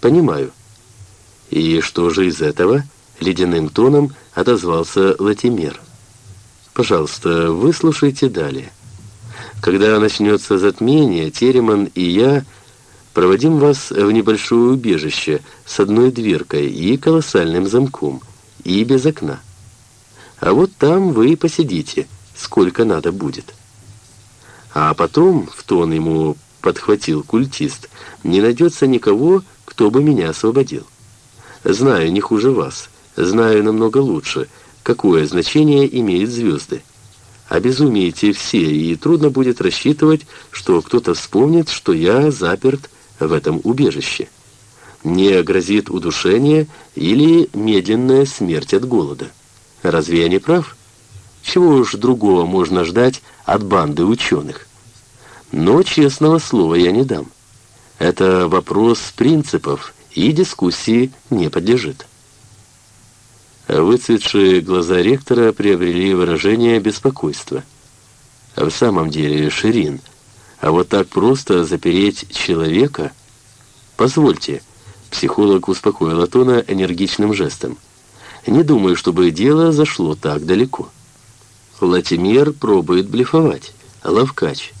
Понимаю. И что же из этого? Ледяным тоном отозвался Латимер. Пожалуйста, выслушайте далее. Когда начнется затмение, Тереман и я проводим вас в небольшое убежище с одной дверкой и колоссальным замком, и без окна. А вот там вы и посидите, сколько надо будет. А потом, в тон ему подхватил культист, не найдется никого, кто бы меня освободил. Знаю, не хуже вас, знаю намного лучше — какое значение имеют звезды. Обезумеете все, и трудно будет рассчитывать, что кто-то вспомнит, что я заперт в этом убежище. Мне грозит удушение или медленная смерть от голода. Разве я не прав? Чего уж другого можно ждать от банды ученых? Но честного слова я не дам. Это вопрос принципов, и дискуссии не подлежит. Выцветшие глаза ректора приобрели выражение беспокойства. В самом деле, Ширин, а вот так просто запереть человека? Позвольте, психолог успокоил Атона энергичным жестом. Не думаю, чтобы дело зашло так далеко. Латимер пробует блефовать, ловкач.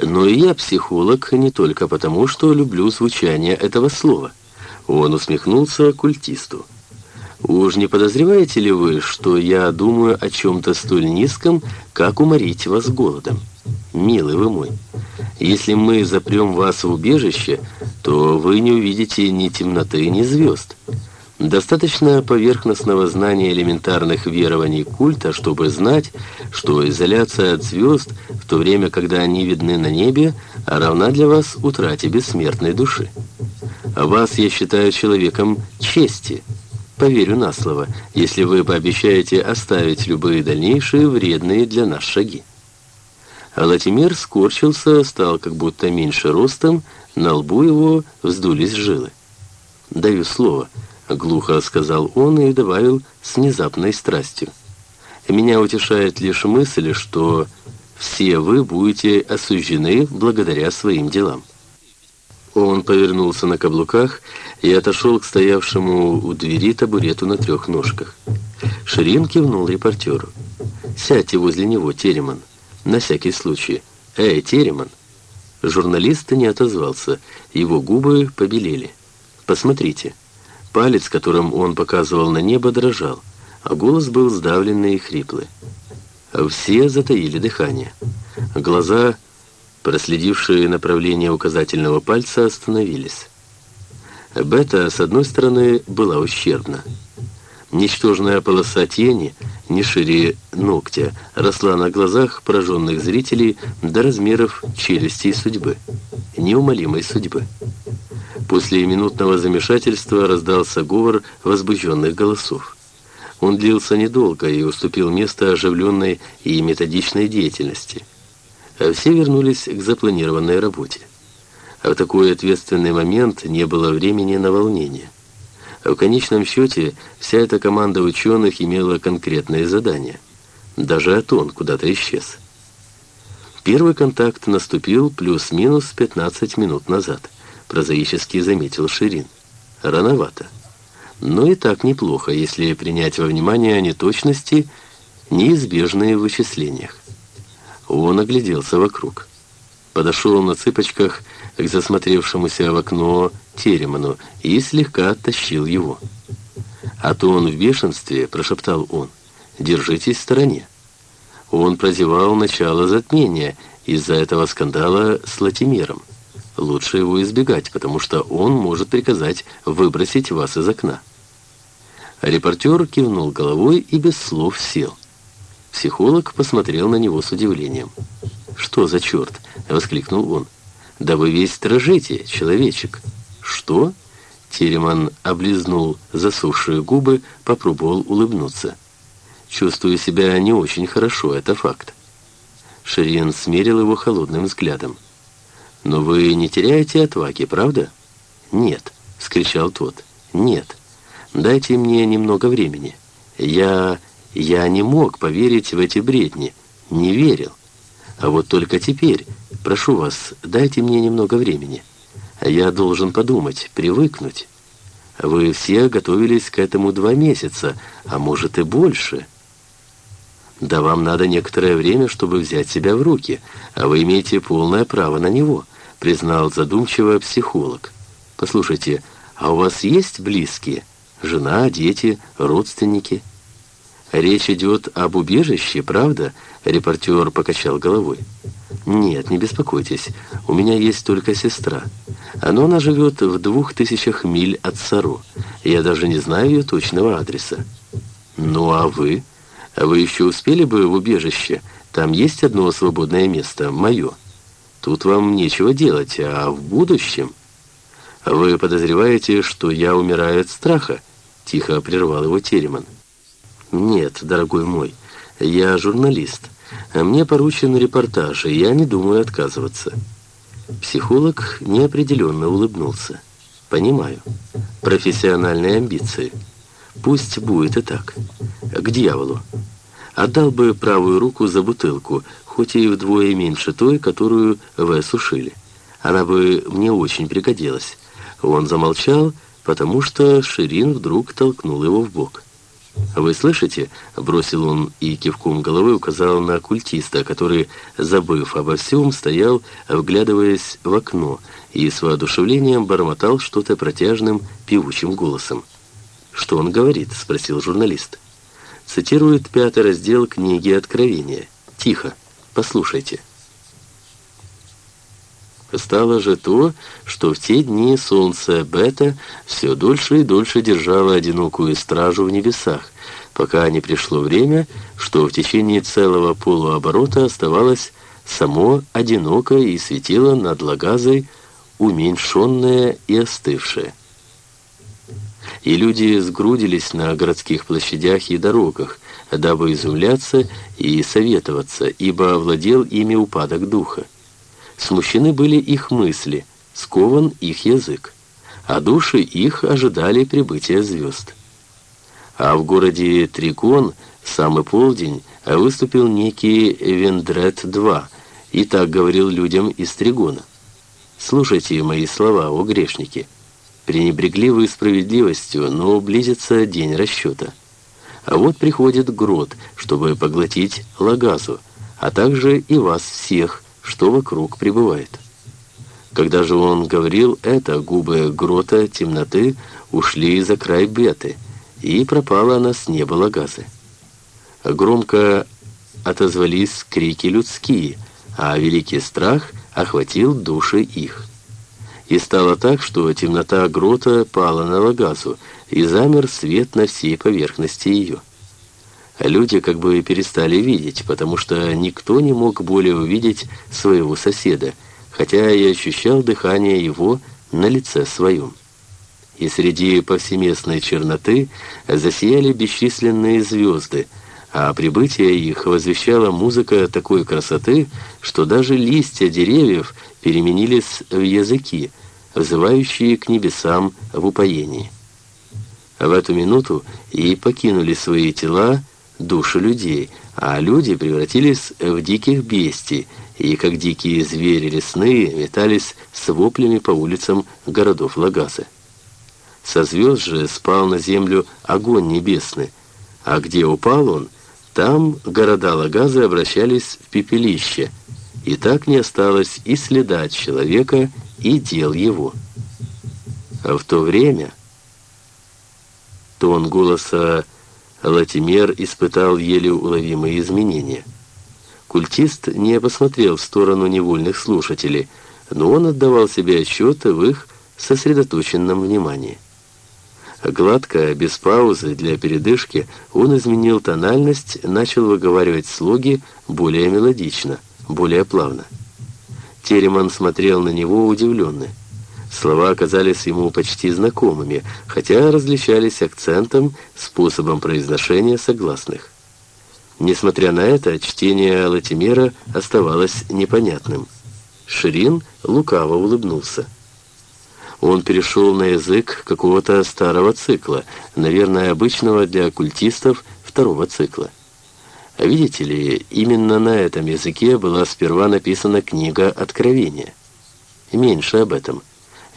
Но я психолог не только потому, что люблю звучание этого слова. Он усмехнулся культисту. Уж не подозреваете ли вы, что я думаю о чем-то столь низком, как уморить вас голодом? Милый вы мой, если мы запрем вас в убежище, то вы не увидите ни темноты, ни звезд. Достаточно поверхностного знания элементарных верований культа, чтобы знать, что изоляция от звезд, в то время, когда они видны на небе, равна для вас утрате бессмертной души. Вас я считаю человеком чести – Поверю на слово, если вы пообещаете оставить любые дальнейшие вредные для нас шаги. А Латимер скорчился, стал как будто меньше ростом, на лбу его вздулись жилы. «Даю слово», — глухо сказал он и добавил с внезапной страстью. «Меня утешает лишь мысль, что все вы будете осуждены благодаря своим делам». Он повернулся на каблуках и отошел к стоявшему у двери табурету на трех ножках. Ширин кивнул репортеру. «Сядьте возле него, Тереман. На всякий случай. Эй, Тереман!» Журналист не отозвался. Его губы побелели. «Посмотрите». Палец, которым он показывал на небо, дрожал, а голос был сдавленный и хриплый. Все затаили дыхание. Глаза, проследившие направление указательного пальца, остановились. Бета, с одной стороны, была ущербна. Ничтожная полоса тени, не шире ногтя, росла на глазах пораженных зрителей до размеров челюсти судьбы, неумолимой судьбы. После минутного замешательства раздался говор возбужденных голосов. Он длился недолго и уступил место оживленной и методичной деятельности. Все вернулись к запланированной работе. А в такой ответственный момент не было времени на волнение. В конечном счете, вся эта команда ученых имела конкретные задания. Даже Атон куда-то исчез. Первый контакт наступил плюс-минус 15 минут назад, прозаически заметил Ширин. Рановато. Но и так неплохо, если принять во внимание неточности, неизбежные в вычислениях. Он огляделся вокруг. Подошел на цыпочках к засмотревшемуся в окно Тереману и слегка оттащил его. «А то он в бешенстве», — прошептал он, — «держитесь в стороне». Он прозевал начало затмения из-за этого скандала с Латимером. Лучше его избегать, потому что он может приказать выбросить вас из окна. Репортер кивнул головой и без слов сел. Психолог посмотрел на него с удивлением. «Что за черт?» — воскликнул он. «Да вы весь дрожите, человечек». «Что?» Тереман облизнул засохшие губы, попробовал улыбнуться. «Чувствую себя не очень хорошо, это факт». Ширин смерил его холодным взглядом. «Но вы не теряете отваги, правда?» «Нет», — скричал тот. «Нет. Дайте мне немного времени. Я... я не мог поверить в эти бредни. Не верил. А вот только теперь, прошу вас, дайте мне немного времени. Я должен подумать, привыкнуть. Вы все готовились к этому два месяца, а может и больше. Да вам надо некоторое время, чтобы взять себя в руки, а вы имеете полное право на него, признал задумчиво психолог. Послушайте, а у вас есть близкие? Жена, дети, родственники? Речь идет об убежище, правда? Репортер покачал головой. Нет, не беспокойтесь, у меня есть только сестра. Но она живет в двух тысячах миль от Саро. Я даже не знаю ее точного адреса. Ну а вы? Вы еще успели бы в убежище? Там есть одно свободное место, мое. Тут вам нечего делать, а в будущем... Вы подозреваете, что я умираю от страха? Тихо прервал его Тереман. «Нет, дорогой мой, я журналист. Мне поручен репортаж, и я не думаю отказываться». Психолог неопределенно улыбнулся. «Понимаю. Профессиональные амбиции. Пусть будет и так. К дьяволу. Отдал бы правую руку за бутылку, хоть и вдвое меньше той, которую вы осушили. Она бы мне очень пригодилась». Он замолчал, потому что Ширин вдруг толкнул его в бок. «Вы слышите?» — бросил он и кивком головы указал на оккультиста, который, забыв обо всем, стоял, вглядываясь в окно, и с воодушевлением бормотал что-то протяжным, певучим голосом. «Что он говорит?» — спросил журналист. Цитирует пятый раздел книги «Откровения». «Тихо, послушайте». Стало же то, что в те дни солнце Бета все дольше и дольше держало одинокую стражу в небесах, пока не пришло время, что в течение целого полуоборота оставалось само одинокое и светило над Лагазой, уменьшенное и остывшее. И люди сгрудились на городских площадях и дорогах, дабы изумляться и советоваться, ибо овладел ими упадок духа. Смущены были их мысли, скован их язык, а души их ожидали прибытия звезд. А в городе Трикон самый полдень выступил некий Вендрет-2 и так говорил людям из Тригона. «Слушайте мои слова, о грешники. Пренебрегли вы справедливостью, но близится день расчета. А вот приходит Грот, чтобы поглотить Лагазу, а также и вас всех, что вокруг пребывает. Когда же он говорил это, губы Грота темноты ушли за край беты, и пропала она с неба Лагазы. Громко отозвались крики людские, а великий страх охватил души их. И стало так, что темнота грота пала на Лагазу, и замер свет на всей поверхности ее. Люди как бы перестали видеть, потому что никто не мог более увидеть своего соседа, хотя и ощущал дыхание его на лице своем. И среди повсеместной черноты засияли бесчисленные звезды, а прибытие их возвещала музыка такой красоты, что даже листья деревьев переменились в языки, взывающие к небесам в упоении. В эту минуту и покинули свои тела души людей, а люди превратились в диких бестий, и, как дикие звери лесные, метались с воплями по улицам городов Лагазы. Со звезд же спал на землю огонь небесный, а где упал он, там города Лагазы обращались в пепелище, и так не осталось и следа человека, и дел его. А в то время тон голоса Латимер испытал еле уловимые изменения. Культист не посмотрел в сторону невольных слушателей, но он отдавал себе отчет в их сосредоточенном внимании. Гладко, без паузы, для передышки, он изменил тональность, начал выговаривать слоги более мелодично, более плавно. Тереман смотрел на него удивленно. Слова оказались ему почти знакомыми, хотя различались акцентом, способом произношения согласных. Несмотря на это, чтение Латимера оставалось непонятным. Ширин лукаво улыбнулся. Он перешел на язык какого-то старого цикла, наверное, обычного для оккультистов второго цикла. А видите ли, именно на этом языке была сперва написана книга «Откровения». Меньше об этом.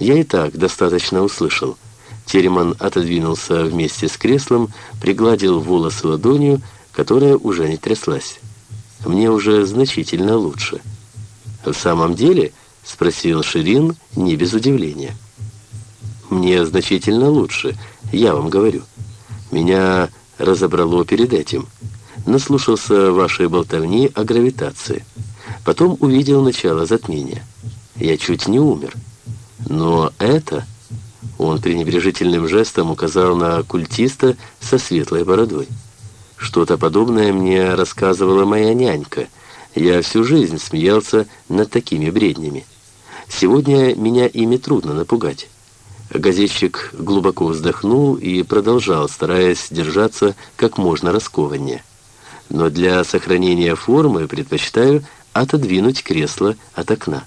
Я и так достаточно услышал. Тереман отодвинулся вместе с креслом, пригладил волосы ладонью, которая уже не тряслась. Мне уже значительно лучше. «В самом деле?» — спросил Ширин не без удивления. Мне значительно лучше, я вам говорю. Меня разобрало перед этим. Наслушался вашей болтовни о гравитации. Потом увидел начало затмения. Я чуть не умер. Но это... Он пренебрежительным жестом указал на культиста со светлой бородой. Что-то подобное мне рассказывала моя нянька. Я всю жизнь смеялся над такими бреднями. Сегодня меня ими трудно напугать. Газетчик глубоко вздохнул и продолжал, стараясь держаться как можно раскованнее. Но для сохранения формы предпочитаю отодвинуть кресло от окна.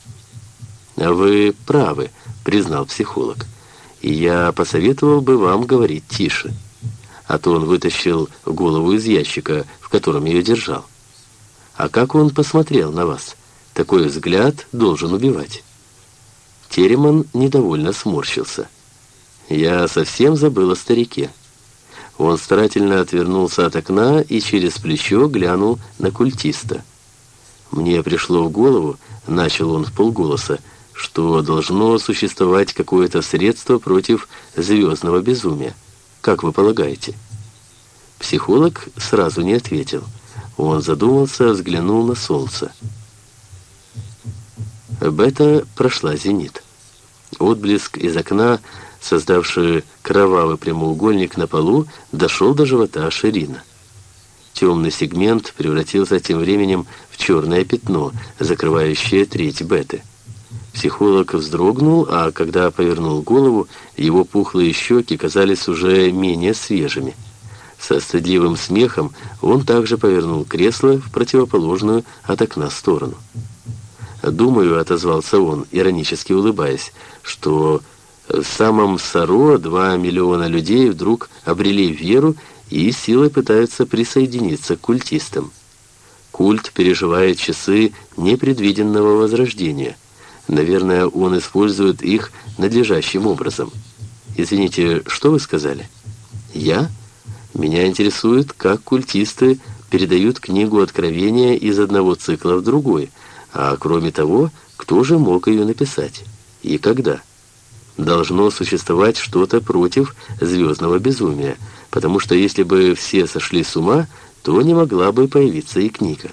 «Вы правы», — признал психолог. «И я посоветовал бы вам говорить тише». А то он вытащил голову из ящика, в котором ее держал. «А как он посмотрел на вас? Такой взгляд должен убивать». Тереман недовольно сморщился. Я совсем забыл о старике. Он старательно отвернулся от окна и через плечо глянул на культиста. Мне пришло в голову, начал он в полголоса, что должно существовать какое-то средство против звездного безумия. Как вы полагаете? Психолог сразу не ответил. Он задумался, взглянул на солнце. Бета прошла зенит. Отблеск из окна создавший кровавый прямоугольник на полу, дошел до живота Ширина. Темный сегмент превратился тем временем в черное пятно, закрывающее треть беты. Психолог вздрогнул, а когда повернул голову, его пухлые щеки казались уже менее свежими. Со стыдливым смехом он также повернул кресло в противоположную от окна сторону. «Думаю», — отозвался он, иронически улыбаясь, — «что в самом Саро два миллиона людей вдруг обрели веру и силой пытаются присоединиться к культистам. Культ переживает часы непредвиденного возрождения. Наверное, он использует их надлежащим образом. Извините, что вы сказали? Я? Меня интересует, как культисты передают книгу Откровения из одного цикла в другой, а кроме того, кто же мог ее написать и когда. Должно существовать что-то против звездного безумия, потому что если бы все сошли с ума, то не могла бы появиться и книга.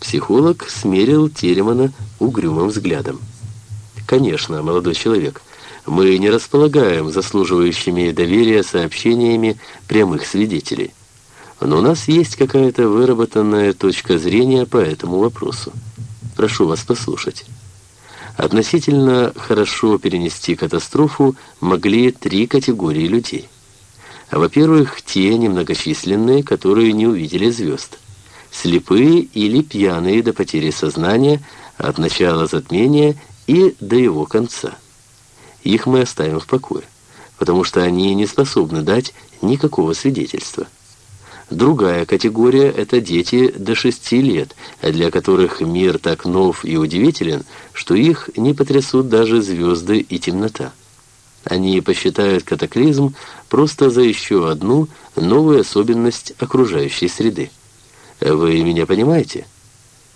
Психолог смерил Телемана угрюмым взглядом. «Конечно, молодой человек, мы не располагаем заслуживающими доверия сообщениями прямых свидетелей. Но у нас есть какая-то выработанная точка зрения по этому вопросу. Прошу вас послушать». Относительно хорошо перенести катастрофу могли три категории людей. Во-первых, те немногочисленные, которые не увидели звезд. Слепые или пьяные до потери сознания от начала затмения и до его конца. Их мы оставим в покое, потому что они не способны дать никакого свидетельства. Другая категория – это дети до 6 лет, для которых мир так нов и удивителен, что их не потрясут даже звезды и темнота. Они посчитают катаклизм просто за еще одну новую особенность окружающей среды. Вы меня понимаете?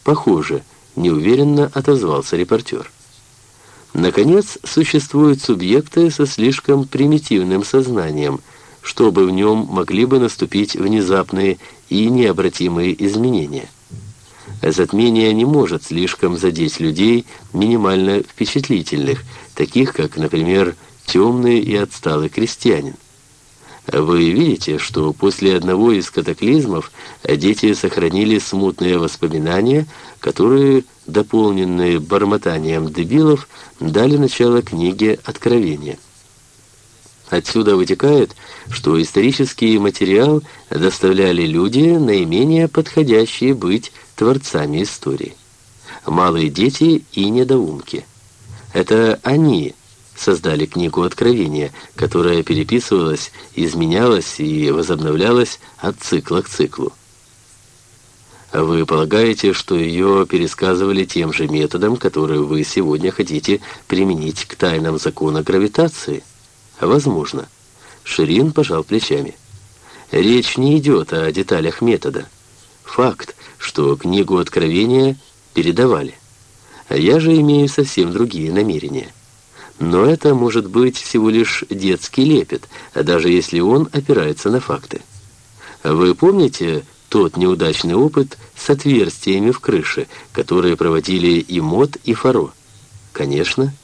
Похоже, неуверенно отозвался репортер. Наконец, существуют субъекты со слишком примитивным сознанием – чтобы в нем могли бы наступить внезапные и необратимые изменения. Затмение не может слишком задеть людей минимально впечатлительных, таких как, например, темный и отсталый крестьянин. Вы видите, что после одного из катаклизмов дети сохранили смутные воспоминания, которые, дополненные бормотанием дебилов, дали начало книге «Откровения». Отсюда вытекает, что исторический материал доставляли люди, наименее подходящие быть творцами истории. Малые дети и недоумки. Это они создали книгу Откровения, которая переписывалась, изменялась и возобновлялась от цикла к циклу. Вы полагаете, что ее пересказывали тем же методом, который вы сегодня хотите применить к тайнам закона гравитации? Возможно. Ширин пожал плечами. Речь не идет о деталях метода. Факт, что книгу Откровения передавали. Я же имею совсем другие намерения. Но это может быть всего лишь детский лепет, даже если он опирается на факты. Вы помните тот неудачный опыт с отверстиями в крыше, которые проводили и Мот, и Фаро? Конечно.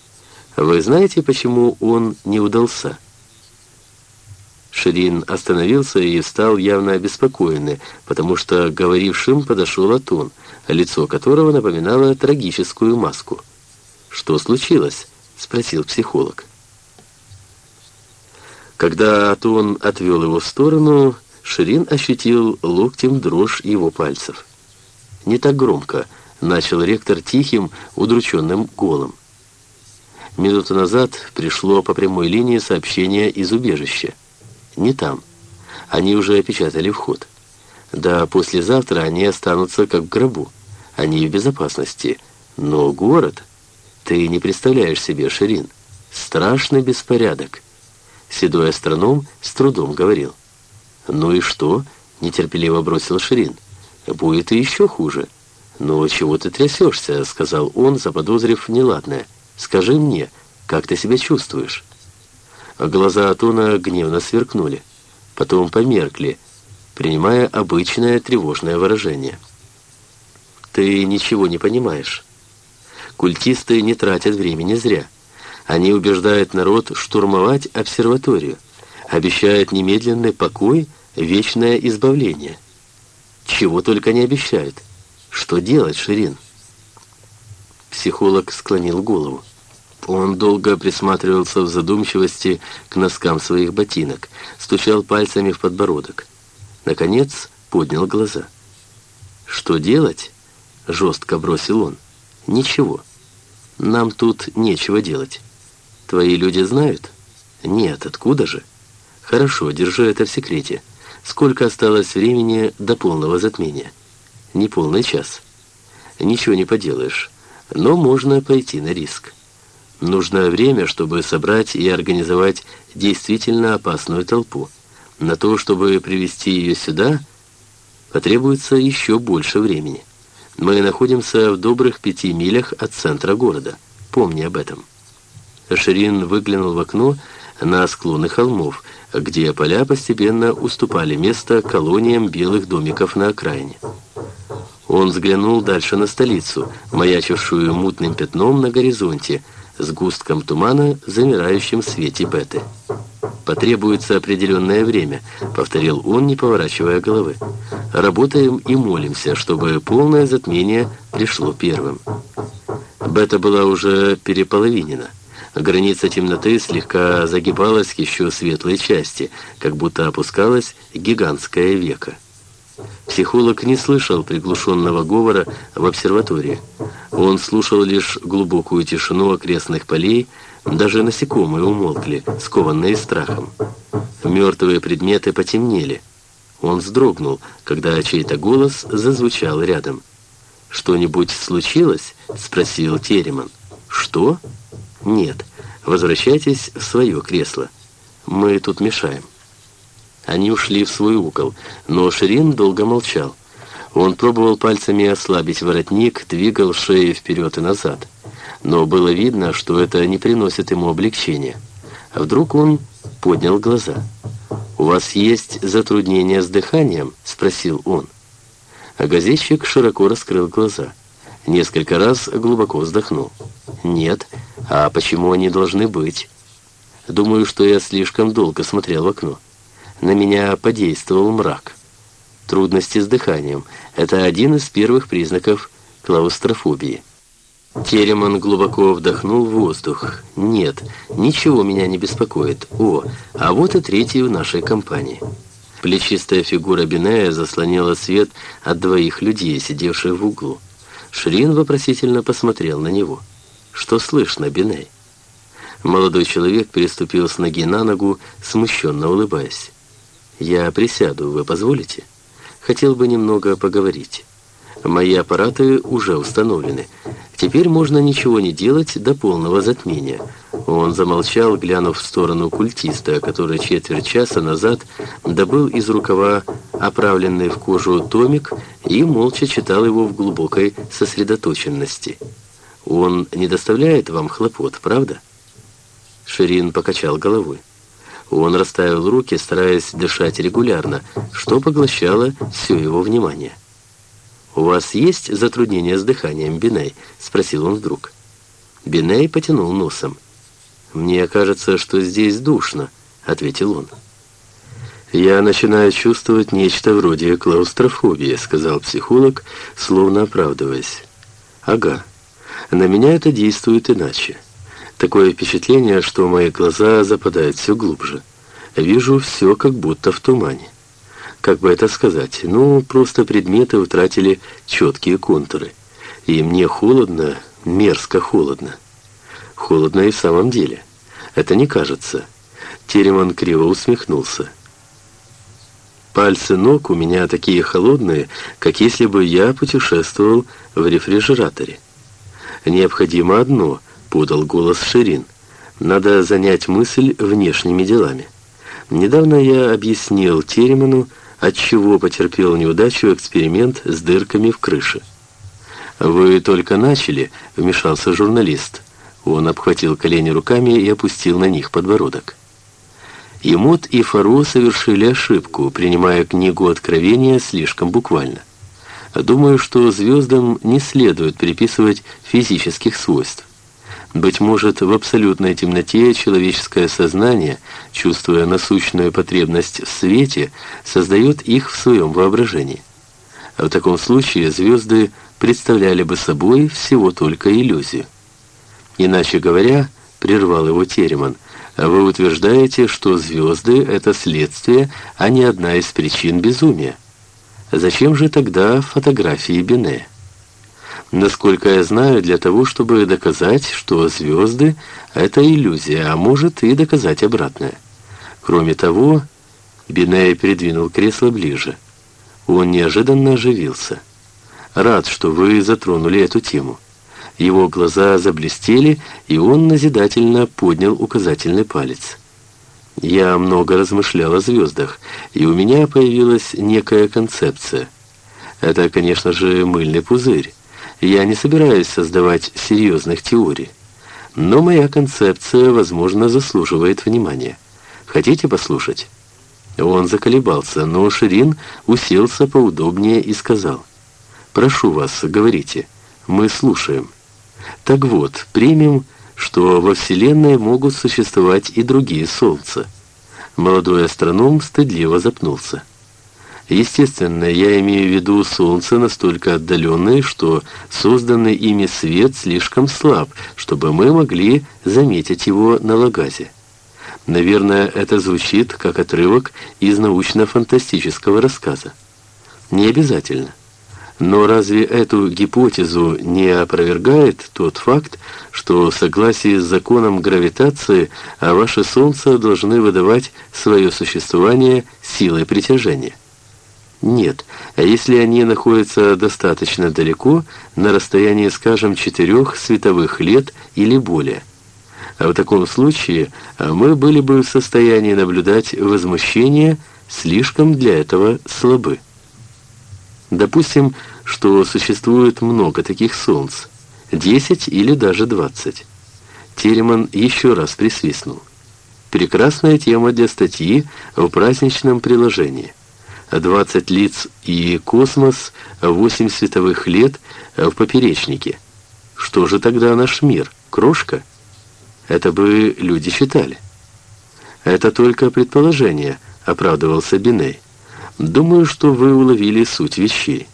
Вы знаете, почему он не удался? Ширин остановился и стал явно обеспокоенный, потому что говорившим подошел Атун, лицо которого напоминало трагическую маску. «Что случилось?» — спросил психолог. Когда Атун отвел его в сторону, Ширин ощутил локтем дрожь его пальцев. «Не так громко», — начал ректор тихим, удрученным голом. Минуту назад пришло по прямой линии сообщение из убежища. Не там. Они уже опечатали вход. Да послезавтра они останутся как в гробу. Они в безопасности. Но город... Ты не представляешь себе, Ширин. Страшный беспорядок. Седой астроном с трудом говорил. «Ну и что?» — нетерпеливо бросил Ширин. «Будет и еще хуже». «Но чего ты трясешься?» — сказал он, заподозрив неладное. Скажи мне, как ты себя чувствуешь?» Глаза Атона гневно сверкнули, потом померкли, принимая обычное тревожное выражение. «Ты ничего не понимаешь. Культисты не тратят времени зря. Они убеждают народ штурмовать обсерваторию, обещают немедленный покой, вечное избавление. Чего только не обещают. Что делать, Ширин?» Психолог склонил голову. Он долго присматривался в задумчивости к носкам своих ботинок, стучал пальцами в подбородок. Наконец поднял глаза. «Что делать?» — жестко бросил он. «Ничего. Нам тут нечего делать. Твои люди знают?» «Нет, откуда же?» «Хорошо, держу это в секрете. Сколько осталось времени до полного затмения?» «Неполный час». «Ничего не поделаешь, но можно пойти на риск». Нужно время, чтобы собрать и организовать действительно опасную толпу. На то, чтобы привести ее сюда, потребуется еще больше времени. Мы находимся в добрых пяти милях от центра города. Помни об этом. Ширин выглянул в окно на склоны холмов, где поля постепенно уступали место колониям белых домиков на окраине. Он взглянул дальше на столицу, маячившую мутным пятном на горизонте, с густком тумана, замирающим в свете беты. «Потребуется определенное время», — повторил он, не поворачивая головы. «Работаем и молимся, чтобы полное затмение пришло первым». Бета была уже переполовинена. Граница темноты слегка загибалась к еще светлой части, как будто опускалась гигантское веко. Психолог не слышал приглушенного говора в обсерватории. Он слушал лишь глубокую тишину окрестных полей, даже насекомые умолкли, скованные страхом. Мертвые предметы потемнели. Он вздрогнул, когда чей-то голос зазвучал рядом. «Что-нибудь случилось?» — спросил Тереман. «Что?» «Нет. Возвращайтесь в свое кресло. Мы тут мешаем». Они ушли в свой угол, но Ширин долго молчал. Он пробовал пальцами ослабить воротник, двигал шею вперед и назад. Но было видно, что это не приносит ему облегчения. А вдруг он поднял глаза. «У вас есть затруднения с дыханием?» — спросил он. А газетчик широко раскрыл глаза. Несколько раз глубоко вздохнул. «Нет. А почему они должны быть?» «Думаю, что я слишком долго смотрел в окно» на меня подействовал мрак. Трудности с дыханием – это один из первых признаков клаустрофобии. Тереман глубоко вдохнул воздух. «Нет, ничего меня не беспокоит. О, а вот и третий в нашей компании». Плечистая фигура Бинея заслонила свет от двоих людей, сидевших в углу. Шрин вопросительно посмотрел на него. «Что слышно, Биней?» Молодой человек переступил с ноги на ногу, смущенно улыбаясь. «Я присяду, вы позволите? Хотел бы немного поговорить. Мои аппараты уже установлены. Теперь можно ничего не делать до полного затмения». Он замолчал, глянув в сторону культиста, который четверть часа назад добыл из рукава оправленный в кожу томик и молча читал его в глубокой сосредоточенности. «Он не доставляет вам хлопот, правда?» Ширин покачал головой. Он расставил руки, стараясь дышать регулярно, что поглощало все его внимание. «У вас есть затруднения с дыханием, Биней?» — спросил он вдруг. Биней потянул носом. «Мне кажется, что здесь душно», — ответил он. «Я начинаю чувствовать нечто вроде клаустрофобии», — сказал психолог, словно оправдываясь. «Ага, на меня это действует иначе». Такое впечатление, что мои глаза западают все глубже. Вижу все как будто в тумане. Как бы это сказать? Ну, просто предметы утратили четкие контуры. И мне холодно, мерзко холодно. Холодно и в самом деле. Это не кажется. Тереман криво усмехнулся. Пальцы ног у меня такие холодные, как если бы я путешествовал в рефрижераторе. Необходимо одно —— подал голос Ширин. «Надо занять мысль внешними делами. Недавно я объяснил Тереману, отчего потерпел неудачу эксперимент с дырками в крыше». «Вы только начали», — вмешался журналист. Он обхватил колени руками и опустил на них подбородок. Емот и Фаро совершили ошибку, принимая книгу Откровения слишком буквально. Думаю, что звездам не следует приписывать физических свойств. Быть может, в абсолютной темноте человеческое сознание, чувствуя насущную потребность в свете, создает их в своем воображении. А в таком случае звезды представляли бы собой всего только иллюзию. Иначе говоря, прервал его Тереман, вы утверждаете, что звезды — это следствие, а не одна из причин безумия. Зачем же тогда фотографии Бене? Насколько я знаю, для того, чтобы доказать, что звезды — это иллюзия, а может и доказать обратное. Кроме того, Биней передвинул кресло ближе. Он неожиданно оживился. «Рад, что вы затронули эту тему». Его глаза заблестели, и он назидательно поднял указательный палец. Я много размышлял о звездах, и у меня появилась некая концепция. Это, конечно же, мыльный пузырь. Я не собираюсь создавать серьезных теорий. Но моя концепция, возможно, заслуживает внимания. Хотите послушать?» Он заколебался, но Ширин уселся поудобнее и сказал. «Прошу вас, говорите. Мы слушаем». Так вот, примем что во Вселенной могут существовать и другие Солнца. Молодой астроном стыдливо запнулся. Естественно, я имею в виду Солнце настолько отдаленное, что созданный ими свет слишком слаб, чтобы мы могли заметить его на Лагазе. Наверное, это звучит как отрывок из научно-фантастического рассказа. Не обязательно. Но разве эту гипотезу не опровергает тот факт, что в согласии с законом гравитации а ваше Солнце должны выдавать свое существование силой притяжения? Нет, а если они находятся достаточно далеко, на расстоянии, скажем, четырех световых лет или более? А в таком случае а мы были бы в состоянии наблюдать возмущение, слишком для этого слабы. Допустим, что существует много таких солнц, 10 или даже 20. Тереман еще раз присвистнул. Прекрасная тема для статьи в праздничном приложении. 20 лиц и космос, 8 световых лет в поперечнике. Что же тогда наш мир? Крошка? Это бы люди читали. Это только предположение, оправдывался Биней. Думаю, что вы уловили суть вещей.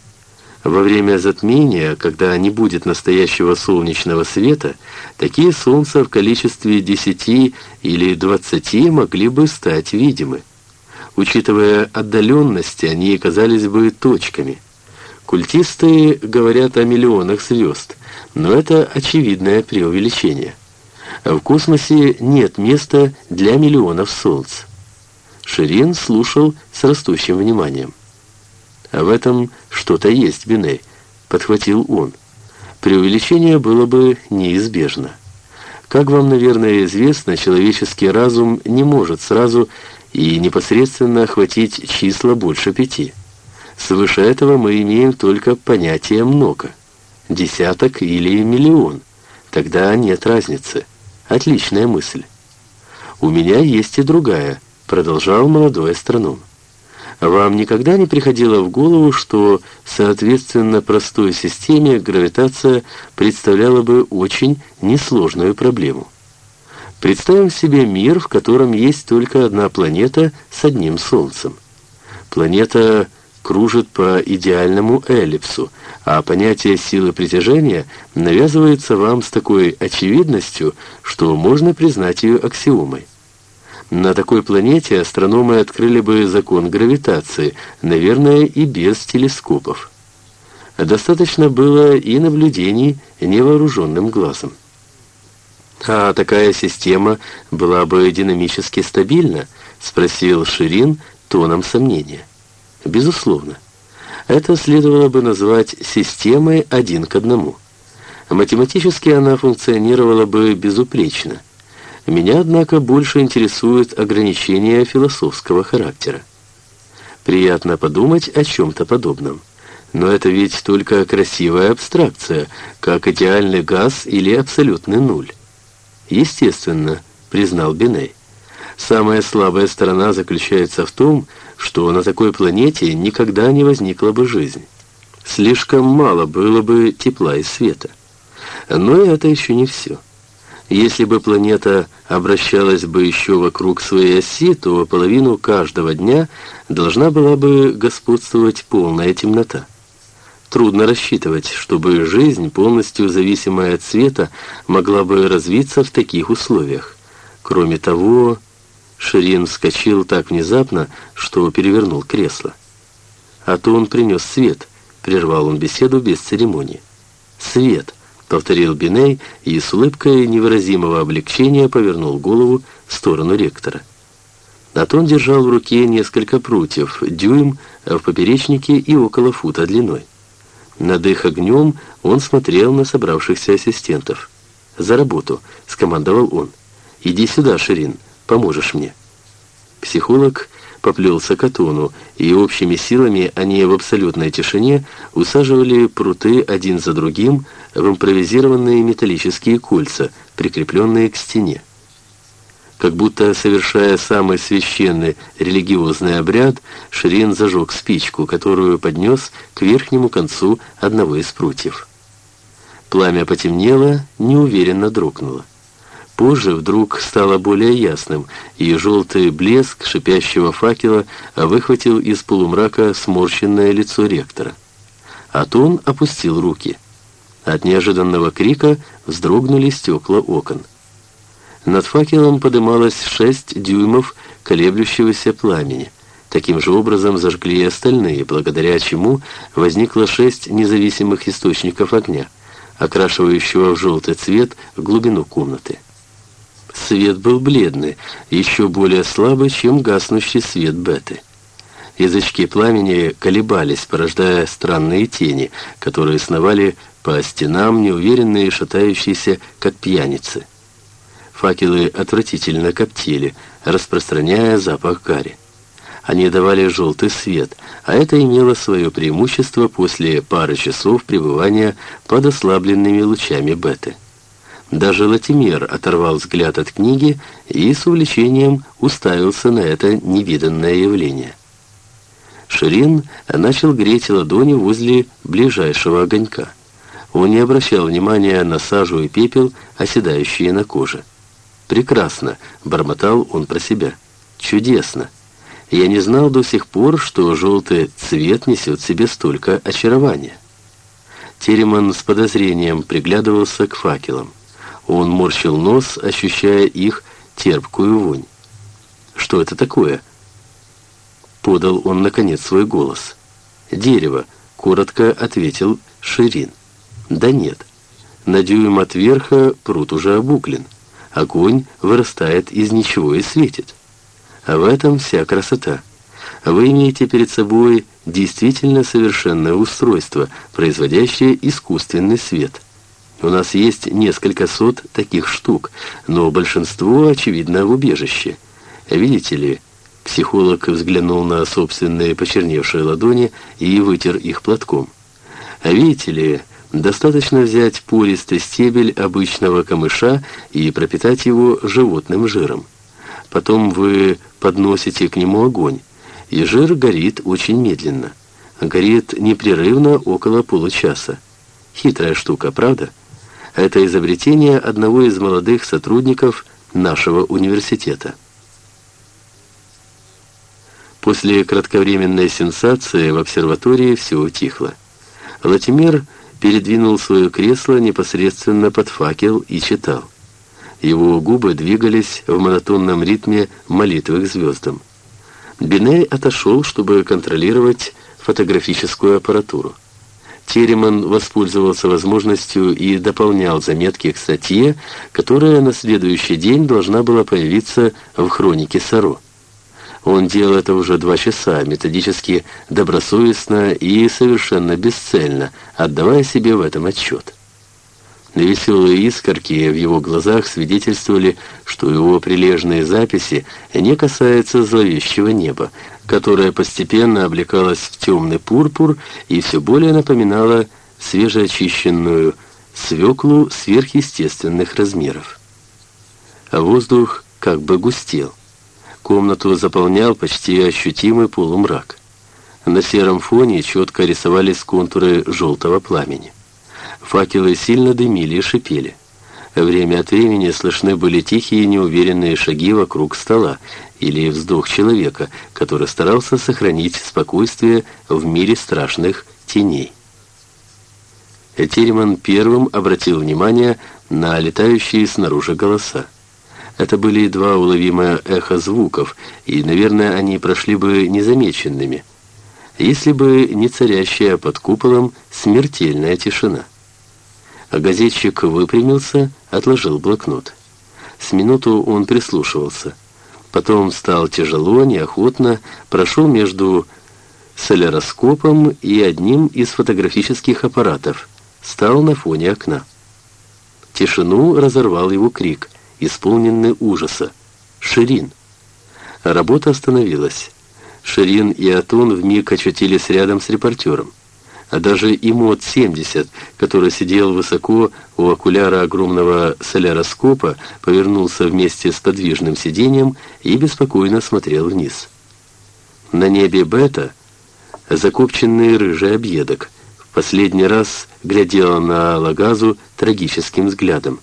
Во время затмения, когда не будет настоящего солнечного света, такие солнца в количестве 10 или 20 могли бы стать видимы. Учитывая отдаленность, они казались бы точками. Культисты говорят о миллионах звезд, но это очевидное преувеличение. В космосе нет места для миллионов солнц. Ширин слушал с растущим вниманием. «А в этом что-то есть, Биней», — подхватил он. «Преувеличение было бы неизбежно. Как вам, наверное, известно, человеческий разум не может сразу и непосредственно охватить числа больше пяти. Свыше этого мы имеем только понятие «много». Десяток или миллион. Тогда нет разницы. Отличная мысль. У меня есть и другая — продолжал молодой астроном. Вам никогда не приходило в голову, что, соответственно, простой системе гравитация представляла бы очень несложную проблему? Представим себе мир, в котором есть только одна планета с одним Солнцем. Планета кружит по идеальному эллипсу, а понятие силы притяжения навязывается вам с такой очевидностью, что можно признать ее аксиомой. На такой планете астрономы открыли бы закон гравитации, наверное, и без телескопов. Достаточно было и наблюдений невооруженным глазом. «А такая система была бы динамически стабильна?» — спросил Ширин тоном сомнения. «Безусловно. Это следовало бы назвать системой один к одному. Математически она функционировала бы безупречно». Меня, однако, больше интересуют ограничения философского характера. Приятно подумать о чем-то подобном. Но это ведь только красивая абстракция, как идеальный газ или абсолютный нуль. Естественно, признал Биней. Самая слабая сторона заключается в том, что на такой планете никогда не возникла бы жизнь. Слишком мало было бы тепла и света. Но это еще не все. Если бы планета обращалась бы еще вокруг своей оси, то половину каждого дня должна была бы господствовать полная темнота. Трудно рассчитывать, чтобы жизнь, полностью зависимая от света, могла бы развиться в таких условиях. Кроме того, Ширин вскочил так внезапно, что перевернул кресло. А то он принес свет, прервал он беседу без церемонии. Свет — повторил Биней и с улыбкой невыразимого облегчения повернул голову в сторону ректора. Атон держал в руке несколько прутьев, дюйм в поперечнике и около фута длиной. Над их огнем он смотрел на собравшихся ассистентов. «За работу!» — скомандовал он. «Иди сюда, Ширин, поможешь мне». Психолог поплелся к Атону, и общими силами они в абсолютной тишине усаживали пруты один за другим в импровизированные металлические кольца, прикрепленные к стене. Как будто совершая самый священный религиозный обряд, Ширин зажег спичку, которую поднес к верхнему концу одного из прутьев. Пламя потемнело, неуверенно дрогнуло. Позже вдруг стало более ясным, и желтый блеск шипящего факела выхватил из полумрака сморщенное лицо ректора. Атон опустил руки. От неожиданного крика вздрогнули стекла окон. Над факелом подымалось шесть дюймов колеблющегося пламени. Таким же образом зажгли и остальные, благодаря чему возникло шесть независимых источников огня, окрашивающего в желтый цвет глубину комнаты. Свет был бледный, еще более слабый, чем гаснущий свет беты. Язычки пламени колебались, порождая странные тени, которые сновали по стенам, неуверенные и шатающиеся, как пьяницы. Факелы отвратительно коптили, распространяя запах гари. Они давали желтый свет, а это имело свое преимущество после пары часов пребывания под ослабленными лучами беты. Даже Латимер оторвал взгляд от книги и с увлечением уставился на это невиданное явление. Ширин начал греть ладони возле ближайшего огонька. Он не обращал внимания на сажу и пепел, оседающие на коже. «Прекрасно!» — бормотал он про себя. «Чудесно! Я не знал до сих пор, что желтый цвет несет в себе столько очарования». Тереман с подозрением приглядывался к факелам. Он морщил нос, ощущая их терпкую вонь. «Что это такое?» Подал он, наконец, свой голос. «Дерево», — коротко ответил Ширин. «Да нет. На дюйм от верха пруд уже обуклен. Огонь вырастает из ничего и светит. А в этом вся красота. Вы имеете перед собой действительно совершенное устройство, производящее искусственный свет». У нас есть несколько сот таких штук, но большинство, очевидно, в убежище. Видите ли, психолог взглянул на собственные почерневшие ладони и вытер их платком. А видите ли, достаточно взять пористый стебель обычного камыша и пропитать его животным жиром. Потом вы подносите к нему огонь, и жир горит очень медленно. Горит непрерывно около получаса. Хитрая штука, правда? Это изобретение одного из молодых сотрудников нашего университета. После кратковременной сенсации в обсерватории все утихло. Латимер передвинул свое кресло непосредственно под факел и читал. Его губы двигались в монотонном ритме молитвы к звездам. Биней отошел, чтобы контролировать фотографическую аппаратуру. Тереман воспользовался возможностью и дополнял заметки к статье, которая на следующий день должна была появиться в хронике Саро. Он делал это уже два часа, методически добросовестно и совершенно бесцельно, отдавая себе в этом отчет. Веселые искорки в его глазах свидетельствовали, что его прилежные записи не касаются зловещего неба, которое постепенно облекалось в темный пурпур и все более напоминало свежеочищенную свеклу сверхъестественных размеров. А воздух как бы густел. Комнату заполнял почти ощутимый полумрак. На сером фоне четко рисовались контуры желтого пламени. Факелы сильно дымили и шипели. Время от времени слышны были тихие неуверенные шаги вокруг стола или вздох человека, который старался сохранить спокойствие в мире страшных теней. Тереман первым обратил внимание на летающие снаружи голоса. Это были два уловимое эхо звуков, и, наверное, они прошли бы незамеченными, если бы не царящая под куполом смертельная тишина. А газетчик выпрямился, отложил блокнот. С минуту он прислушивался. Потом стал тяжело, неохотно, прошел между соляроскопом и одним из фотографических аппаратов, стал на фоне окна. Тишину разорвал его крик, исполненный ужаса. «Ширин!» Работа остановилась. Ширин и Атон вмиг очутились рядом с репортером. А даже ИМОД-70, который сидел высоко у окуляра огромного соляроскопа, повернулся вместе с подвижным сиденьем и беспокойно смотрел вниз. На небе Бета закопченный рыжий объедок в последний раз глядела на Лагазу трагическим взглядом.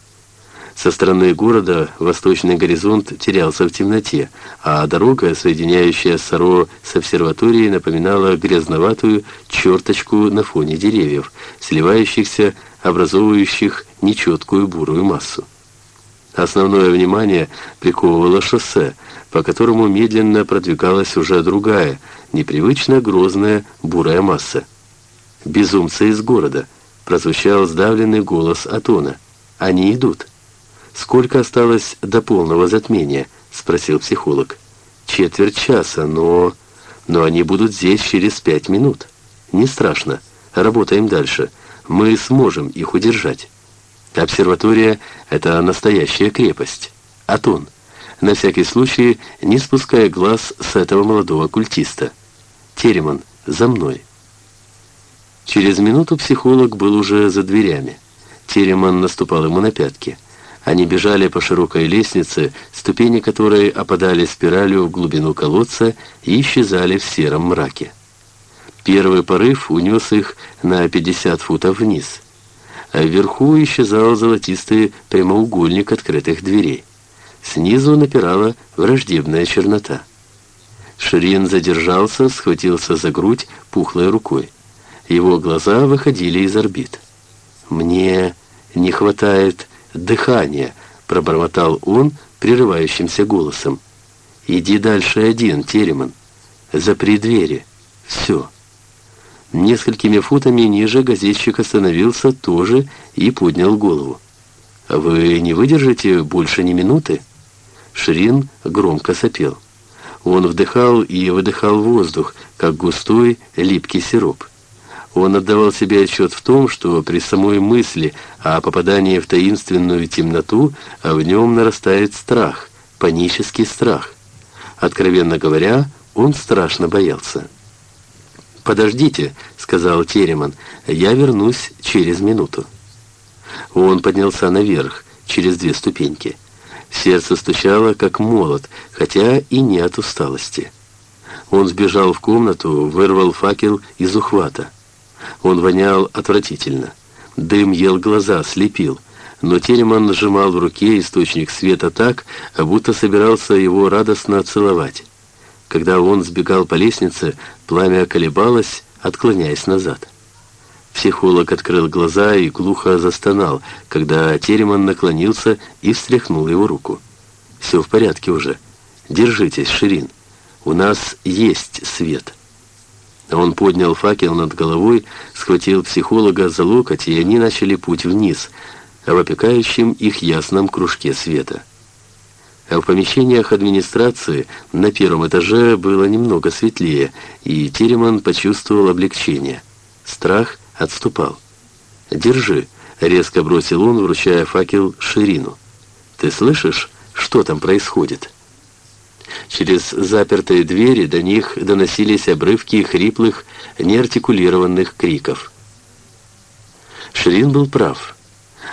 Со стороны города восточный горизонт терялся в темноте, а дорога, соединяющая Саро с обсерваторией, напоминала грязноватую черточку на фоне деревьев, сливающихся, образовывающих нечеткую бурую массу. Основное внимание приковывало шоссе, по которому медленно продвигалась уже другая, непривычно грозная бурая масса. «Безумцы из города!» — прозвучал сдавленный голос Атона. «Они идут!» «Сколько осталось до полного затмения?» — спросил психолог. «Четверть часа, но... Но они будут здесь через пять минут. Не страшно. Работаем дальше. Мы сможем их удержать. Обсерватория — это настоящая крепость. Атон, на всякий случай, не спуская глаз с этого молодого культиста. Тереман, за мной». Через минуту психолог был уже за дверями. Тереман наступал ему на пятки. Они бежали по широкой лестнице, ступени которой опадали спиралью в глубину колодца и исчезали в сером мраке. Первый порыв унес их на 50 футов вниз. А вверху исчезал золотистый прямоугольник открытых дверей. Снизу напирала враждебная чернота. Ширин задержался, схватился за грудь пухлой рукой. Его глаза выходили из орбит. «Мне не хватает дыхание», — пробормотал он прерывающимся голосом. «Иди дальше один, Тереман. Запри двери. Все». Несколькими футами ниже газетчик остановился тоже и поднял голову. «Вы не выдержите больше ни минуты?» Шрин громко сопел. Он вдыхал и выдыхал воздух, как густой липкий сироп. Он отдавал себе отчет в том, что при самой мысли о попадании в таинственную темноту в нем нарастает страх, панический страх. Откровенно говоря, он страшно боялся. «Подождите», — сказал Тереман, — «я вернусь через минуту». Он поднялся наверх, через две ступеньки. Сердце стучало, как молот, хотя и не от усталости. Он сбежал в комнату, вырвал факел из ухвата. Он вонял отвратительно. Дым ел глаза, слепил. Но Телеман сжимал в руке источник света так, будто собирался его радостно целовать. Когда он сбегал по лестнице, пламя колебалось, отклоняясь назад. Психолог открыл глаза и глухо застонал, когда Тереман наклонился и встряхнул его руку. «Все в порядке уже. Держитесь, Ширин. У нас есть свет». Он поднял факел над головой, схватил психолога за локоть, и они начали путь вниз, в опекающем их ясном кружке света. А в помещениях администрации на первом этаже было немного светлее, и Тереман почувствовал облегчение. Страх отступал. «Держи», — резко бросил он, вручая факел Ширину. «Ты слышишь, что там происходит?» Через запертые двери до них доносились обрывки хриплых, неартикулированных криков. Ширин был прав.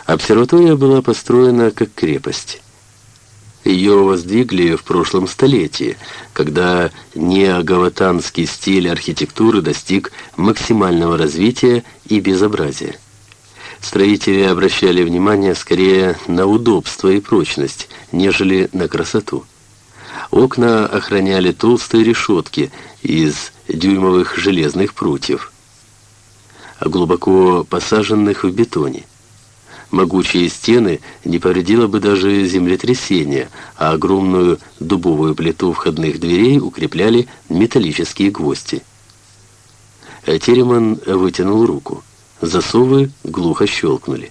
Обсерватория была построена как крепость. Ее воздвигли в прошлом столетии, когда неогаватанский стиль архитектуры достиг максимального развития и безобразия. Строители обращали внимание скорее на удобство и прочность, нежели на красоту. Окна охраняли толстые решетки из дюймовых железных прутьев, глубоко посаженных в бетоне. Могучие стены не повредило бы даже землетрясение, а огромную дубовую плиту входных дверей укрепляли металлические гвозди. Тереман вытянул руку. Засовы глухо щелкнули.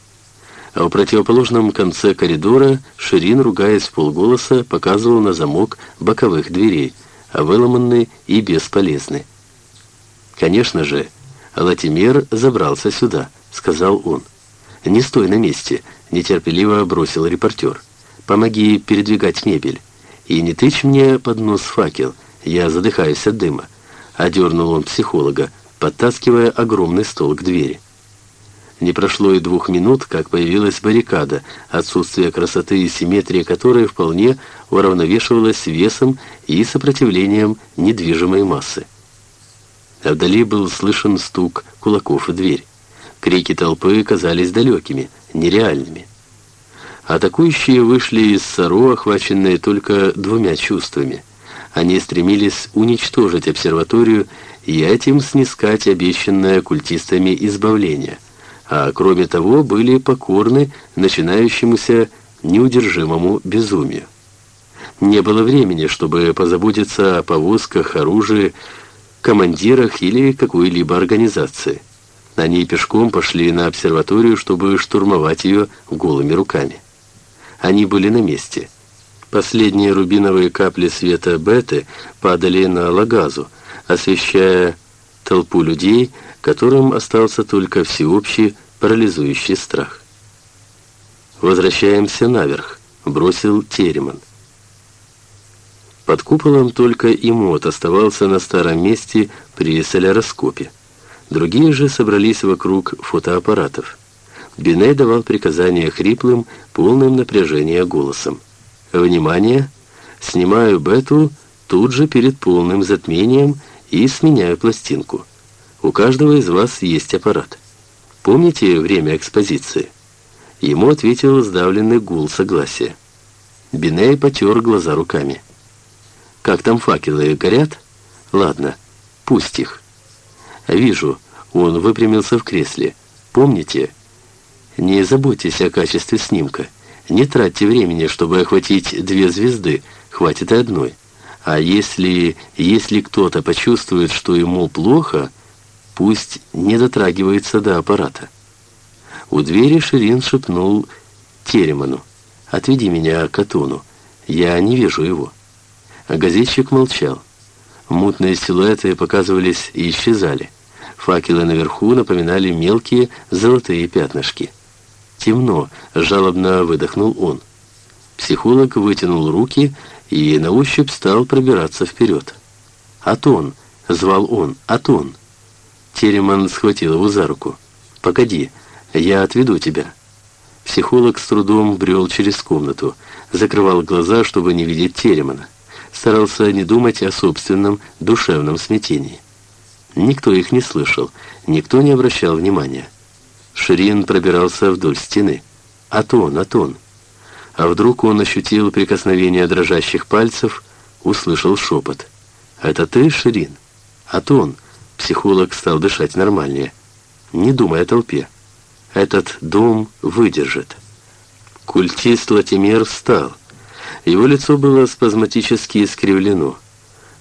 А в противоположном конце коридора Ширин, ругаясь полголоса, показывал на замок боковых дверей, а выломанный и бесполезный. «Конечно же, Латимер забрался сюда», — сказал он. «Не стой на месте», — нетерпеливо бросил репортер. «Помоги передвигать мебель. И не тычь мне под нос факел, я задыхаюсь от дыма. Одернул он психолога, подтаскивая огромный стол к двери. Не прошло и двух минут, как появилась баррикада, отсутствие красоты и симметрии которой вполне уравновешивалось весом и сопротивлением недвижимой массы. Вдали был слышен стук кулаков в дверь. Крики толпы казались далекими, нереальными. Атакующие вышли из Саро, охваченные только двумя чувствами. Они стремились уничтожить обсерваторию и этим снискать обещанное культистами избавление, а кроме того были покорны начинающемуся неудержимому безумию. Не было времени, чтобы позаботиться о повозках, оружии, командирах или какой-либо организации. Они пешком пошли на обсерваторию, чтобы штурмовать ее голыми руками. Они были на месте. Последние рубиновые капли света беты падали на лагазу, освещая толпу людей, которым остался только всеобщий парализующий страх. «Возвращаемся наверх», — бросил Тереман. Под куполом только имот оставался на старом месте при соляроскопе. Другие же собрались вокруг фотоаппаратов. Биней давал приказания хриплым, полным напряжения голосом. «Внимание! Снимаю бету тут же перед полным затмением и сменяю пластинку. У каждого из вас есть аппарат. Помните время экспозиции?» Ему ответил сдавленный гул согласия. Биней потер глаза руками. Как там факелы горят? Ладно, пусть их. Вижу, он выпрямился в кресле. Помните? Не заботьтесь о качестве снимка. Не тратьте времени, чтобы охватить две звезды, хватит и одной. А если, если кто-то почувствует, что ему плохо, пусть не дотрагивается до аппарата. У двери Ширин шепнул Тереману. «Отведи меня к Атону. Я не вижу его». Газетчик молчал. Мутные силуэты показывались и исчезали. Факелы наверху напоминали мелкие золотые пятнышки. «Темно», — жалобно выдохнул он. Психолог вытянул руки и на ощупь стал пробираться вперед. «Атон!» — звал он. «Атон!» Тереман схватил его за руку. «Погоди, я отведу тебя». Психолог с трудом брел через комнату, закрывал глаза, чтобы не видеть Теремана старался не думать о собственном душевном смятении. Никто их не слышал, никто не обращал внимания. Ширин пробирался вдоль стены. Атон, Атон. А вдруг он ощутил прикосновение дрожащих пальцев, услышал шепот. «Это ты, Ширин?» «Атон!» Психолог стал дышать нормальнее. «Не думай о толпе. Этот дом выдержит». Культист Латимер встал. Его лицо было спазматически искривлено.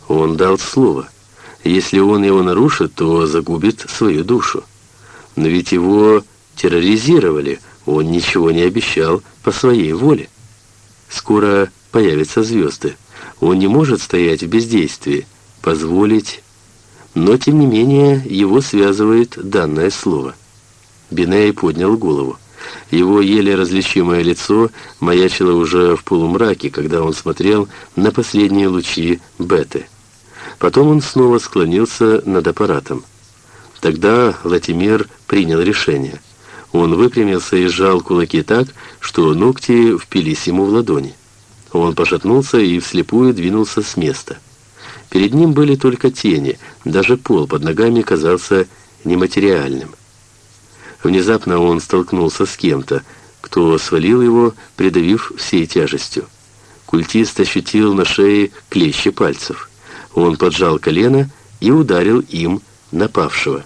Он дал слово. Если он его нарушит, то загубит свою душу. Но ведь его терроризировали, он ничего не обещал по своей воле. Скоро появятся звезды. Он не может стоять в бездействии, позволить... Но, тем не менее, его связывает данное слово. Биней поднял голову. Его еле различимое лицо маячило уже в полумраке, когда он смотрел на последние лучи беты. Потом он снова склонился над аппаратом. Тогда Латимер принял решение. Он выпрямился и сжал кулаки так, что ногти впились ему в ладони. Он пошатнулся и вслепую двинулся с места. Перед ним были только тени, даже пол под ногами казался нематериальным. Внезапно он столкнулся с кем-то, кто свалил его, придавив всей тяжестью. Культист ощутил на шее клещи пальцев. Он поджал колено и ударил им напавшего.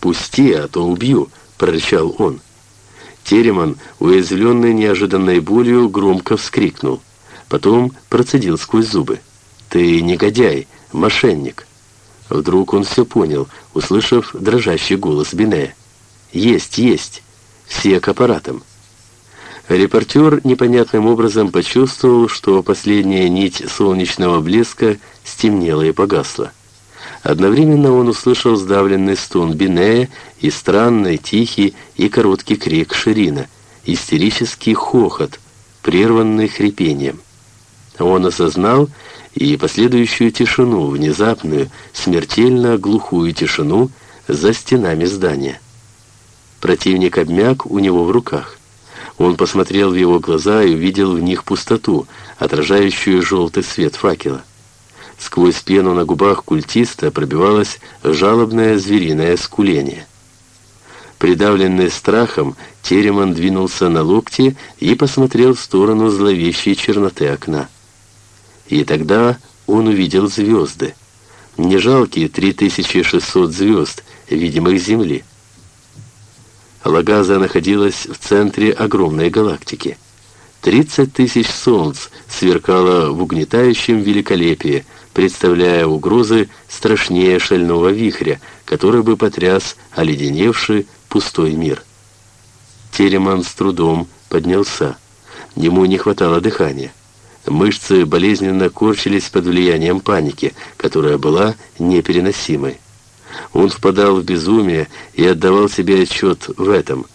«Пусти, а то убью!» — прорычал он. Тереман, уязвленный неожиданной болью, громко вскрикнул. Потом процедил сквозь зубы. «Ты негодяй, мошенник!» Вдруг он все понял, услышав дрожащий голос Бинея. «Есть, есть! Все к аппаратам!» Репортер непонятным образом почувствовал, что последняя нить солнечного блеска стемнела и погасла. Одновременно он услышал сдавленный стон Бинея и странный, тихий и короткий крик Ширина, истерический хохот, прерванный хрипением. Он осознал и последующую тишину, внезапную, смертельно глухую тишину за стенами здания. Противник обмяк у него в руках. Он посмотрел в его глаза и увидел в них пустоту, отражающую желтый свет факела. Сквозь пену на губах культиста пробивалось жалобное звериное скуление. Придавленный страхом, Тереман двинулся на локти и посмотрел в сторону зловещей черноты окна. И тогда он увидел звезды. Не жалкие 3600 звезд, видимых Земли. Лагаза находилась в центре огромной галактики. 30 тысяч солнц сверкало в угнетающем великолепии, представляя угрозы страшнее шального вихря, который бы потряс оледеневший пустой мир. Тереман с трудом поднялся. Ему не хватало дыхания. Мышцы болезненно корчились под влиянием паники, которая была непереносимой. Он впадал в безумие и отдавал себе отчет в этом.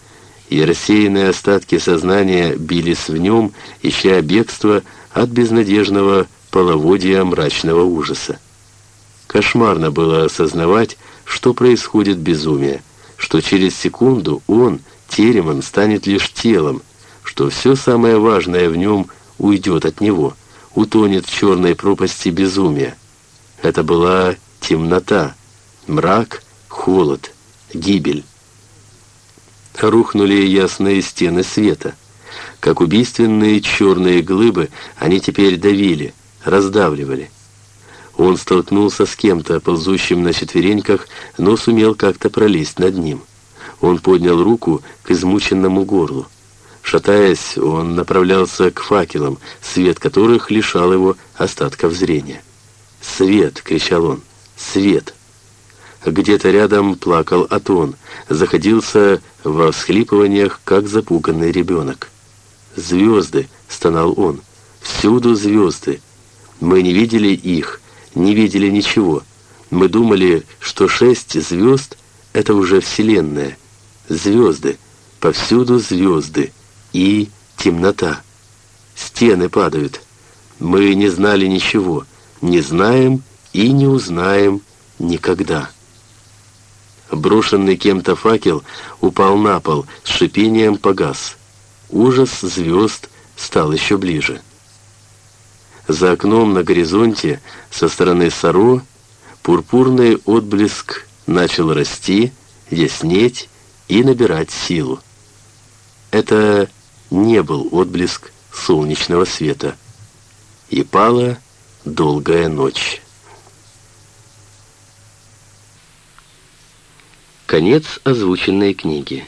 И рассеянные остатки сознания бились в нем, ища бегство от безнадежного половодья мрачного ужаса. Кошмарно было осознавать, что происходит безумие, что через секунду он, Тереман, станет лишь телом, что все самое важное в нем уйдет от него, утонет в черной пропасти безумия. Это была темнота, мрак, холод, гибель. Рухнули ясные стены света. Как убийственные черные глыбы, они теперь давили, раздавливали. Он столкнулся с кем-то, ползущим на четвереньках, но сумел как-то пролезть над ним. Он поднял руку к измученному горлу. Шатаясь, он направлялся к факелам, свет которых лишал его остатков зрения. «Свет!» — кричал он. «Свет!» Где-то рядом плакал Атон, заходился во всхлипываниях, как запуганный ребенок. «Звезды!» — стонал он. «Всюду звезды! Мы не видели их, не видели ничего. Мы думали, что шесть звезд — это уже Вселенная. Звезды, повсюду звезды и темнота. Стены падают. Мы не знали ничего, не знаем и не узнаем никогда». Брошенный кем-то факел упал на пол, с шипением погас. Ужас звезд стал еще ближе. За окном на горизонте со стороны Саро пурпурный отблеск начал расти, яснеть и набирать силу. Это не был отблеск солнечного света. И пала долгая ночь. Конец озвученной книги.